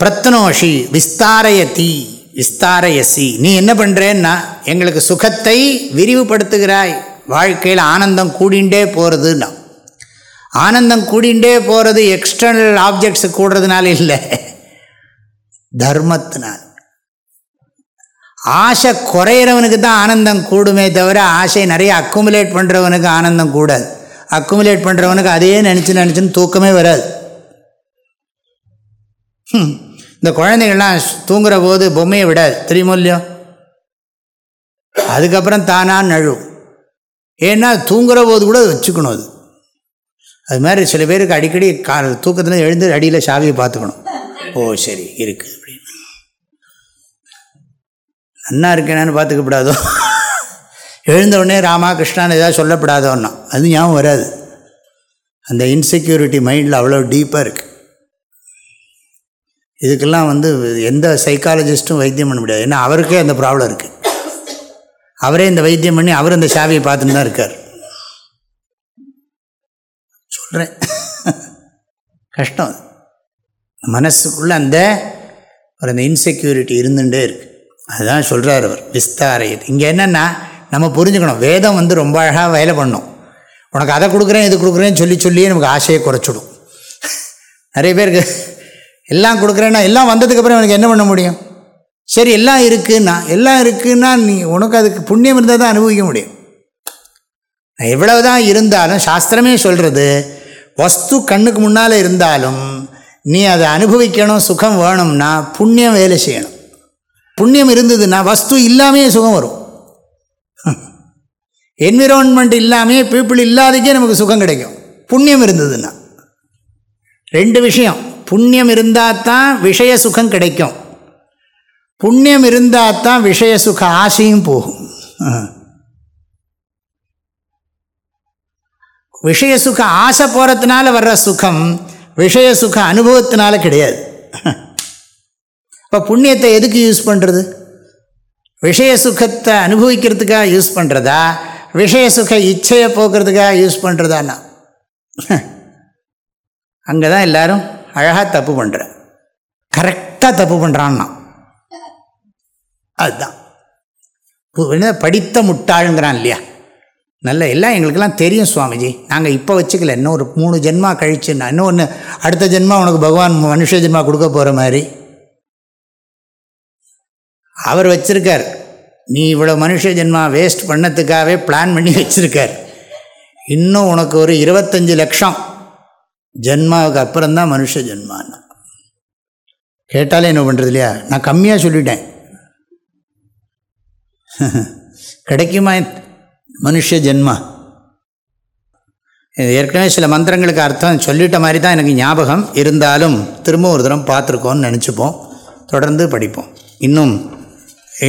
பிரத்னோஷி விஸ்தாரயதி விஸ்தாரயசி. நீ என்ன பண்ணுறேன்னா எங்களுக்கு சுகத்தை விரிவுபடுத்துகிறாய். வாழ்க்கையில் ஆனந்தம் கூடிண்டே போகிறதுன்னா ஆனந்தம் கூடிண்டே போகிறது எக்ஸ்டர்னல் ஆப்ஜெக்ட்ஸு கூடுறதுனால இல்லை. தர்மத்தினால். ஆசை குறையிறவனுக்கு தான் ஆனந்தம் கூடுமே தவிர ஆசை நிறைய அக்குமுலேட் பண்ணுறவனுக்கு ஆனந்தம் கூடாது. அக்குமுலேட் பண்ணுறவனுக்கு அதையே நினச்சி நினச்சின்னு தூக்கமே வராது. இந்த குழந்தைகள்லாம் தூங்குற போது பொம்மையை விடாது. தெரியுமோ இல்லையோ? அதுக்கப்புறம் தானாக நழுவும். ஏன்னா தூங்குற போது கூட வச்சுக்கணும் அது. அது மாதிரி சில பேருக்கு அடிக்கடி கா தூக்கத்தில் எழுந்து அடியில் சாவியை பார்த்துக்கணும். ஓ சரி இருக்குது அப்படின்னு. நன்னா இருக்கேனான்னு பார்த்துக்கப்படாதோ? எழுந்த உடனே ராமா கிருஷ்ணான்னு ஏதாவது சொல்லப்படாதோன்னா அது ஞாபகம் வராது. அந்த இன்செக்யூரிட்டி மைண்டில் அவ்வளோ டீப்பாக இருக்குது இதுக்கெல்லாம் வந்து எந்த சைக்காலஜிஸ்ட்டும் வைத்தியம் பண்ண முடியாது. ஏன்னா அவருக்கே அந்த ப்ராப்ளம் இருக்குது அவரே இந்த வைத்தியம் பண்ணி அவர் அந்த சாவியை பார்த்துன்னு தான் இருக்கார். சொல்கிறேன் கஷ்டம். மனசுக்குள்ளே அந்த ஒரு அந்த இன்செக்யூரிட்டி இருந்துகிட்டே இருக்குது அதுதான் சொல்கிறார் அவர் விஸ்தாரையது இங்கே என்னென்னா நம்ம புரிஞ்சுக்கணும். வேதம் வந்து ரொம்ப அழகாக வேலை பண்ணும். உனக்கு அதை கொடுக்குறேன் இது கொடுக்குறேன்னு சொல்லி சொல்லியே நமக்கு ஆசையை குறைச்சிடும். நிறைய பேருக்கு எல்லாம் கொடுக்குறேன்னா எல்லாம் வந்ததுக்கப்புறம் எனக்கு என்ன பண்ண முடியும்? சரி எல்லாம் இருக்குன்னா எல்லாம் இருக்குன்னா நீ உனக்கு அதுக்கு புண்ணியம் இருந்தால் தான் அனுபவிக்க முடியும். எவ்வளவு தான் இருந்தாலும் சாஸ்திரமே சொல்கிறது வஸ்து கண்ணுக்கு முன்னால் இருந்தாலும் நீ அதை அனுபவிக்கணும் சுகம் வேணும்னா புண்ணியம் வேலை செய்யணும். புண்ணியம் இருந்ததுன்னா வஸ்து இல்லாமையே சுகம் வரும். என்விரான்மெண்ட் இல்லாமே பீப்புள் இல்லாதக்கே நமக்கு சுகம் கிடைக்கும். புண்ணியம் இருந்ததுன்னா. ரெண்டு விஷயம். புண்ணியம் இருந்தால் தான் விஷய சுகம் கிடைக்கும். புண்ணியம் இருந்தால் தான் விஷய சுக ஆசையும் போகும். விஷய சுகம் ஆசை போகிறதுனால வர்ற சுகம் விஷய சுக அனுபவத்தினால கிடையாது. இப்போ புண்ணியத்தை எதுக்கு யூஸ் பண்ணுறது விஷய சுகத்தை அனுபவிக்கிறதுக்காக யூஸ் பண்ணுறதா விஷய சுக இச்சையை போக்குறதுக்காக யூஸ் பண்ணுறதாண்ணா அங்கே தான் எல்லோரும் அழகாக தப்பு பண்ணுற கரெக்டாக தப்பு பண்ணுறான்னா அதுதான். படித்த முட்டாளுங்கிறான் இல்லையா? நல்ல எல்லாம் எங்களுக்கெல்லாம் தெரியும் சுவாமிஜி. நாங்கள் இப்போ வச்சுக்கல. இன்னும் ஒரு மூணு ஜென்மா கழிச்சு நான் இன்னும் ஒன்று அடுத்த ஜென்மா உனக்கு பகவான் மனுஷ ஜென்மா கொடுக்க போகிற மாதிரி. அவர் வச்சுருக்கார். நீ இவ்வளோ மனுஷ ஜென்மா வேஸ்ட் பண்ணத்துக்காகவே பிளான் பண்ணி வச்சுருக்கார். இன்னும் உனக்கு ஒரு இருபத்தஞ்சி லட்சம். ஜென்மாவுக்கு அப்புறம்தான் மனுஷ ஜென்மான்னு. கேட்டாலே என்ன பண்ணுறது இல்லையா? நான் கம்மியாக சொல்லிட்டேன். கிடைக்குமா? மனுஷ ஜென்மா. ஏற்கனவே சில மந்திரங்களுக்கு அர்த்தம். சொல்லிட்ட மாதிரி தான் எனக்கு ஞாபகம். இருந்தாலும் திரும்ப ஒரு தரம் பார்த்துருக்கோன்னு நினச்சிப்போம். தொடர்ந்து படிப்போம். இன்னும்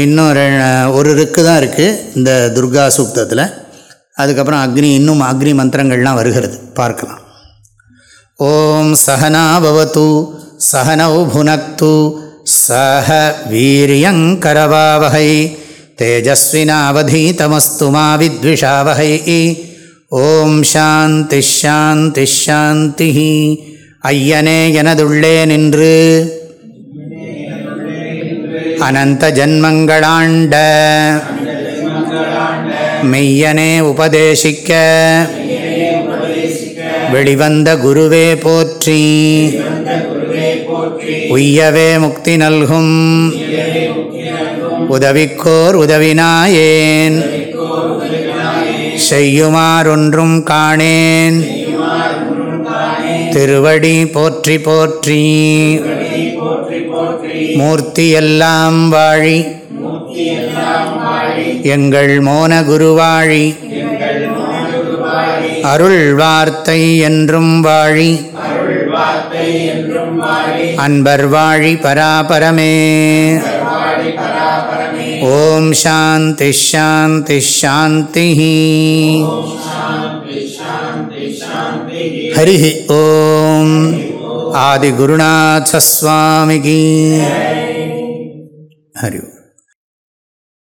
இன்னும் ஒரு ருக்கு தான் இருக்குது இந்த துர்கா சூக்தத்தில். அதுக்கப்புறம் அக்னி இன்னும் அக்னி மந்திரங்கள்லாம் வருகிறது. பார்க்கலாம். ஓம் சகனாபவத்து சகனௌ புனக்து சஹ வீரியங்கரவாவகை வித்விஷாவகை ஓம் சாந்தி ஷாந்தி ஷாந்தி ஐயனே எனதுள்ளே நின்று அனந்த ஜன்மங்களாண்ட மெய்யனே உபதேசிக்க வெளிவந்த குருவே போற்றி உய்யவே முக்தி நல்கும் உதவிக்கோர் உதவினாயேன். செய்யுமாறொன்றும் காணேன். திருவடி போற்றி போற்றி. மூர்த்தியெல்லாம் வாழி. எங்கள் மோன குருவாழி. அருள் வார்த்தை என்றும் வாழி. அன்பர் வாழி பராபரமே. ஓம் சாந்தி ஷாந்தி ஷாந்தி ஹரி ஓம் ஆதிகுருநாசஸ்வாமிகி ஹரி ஓம்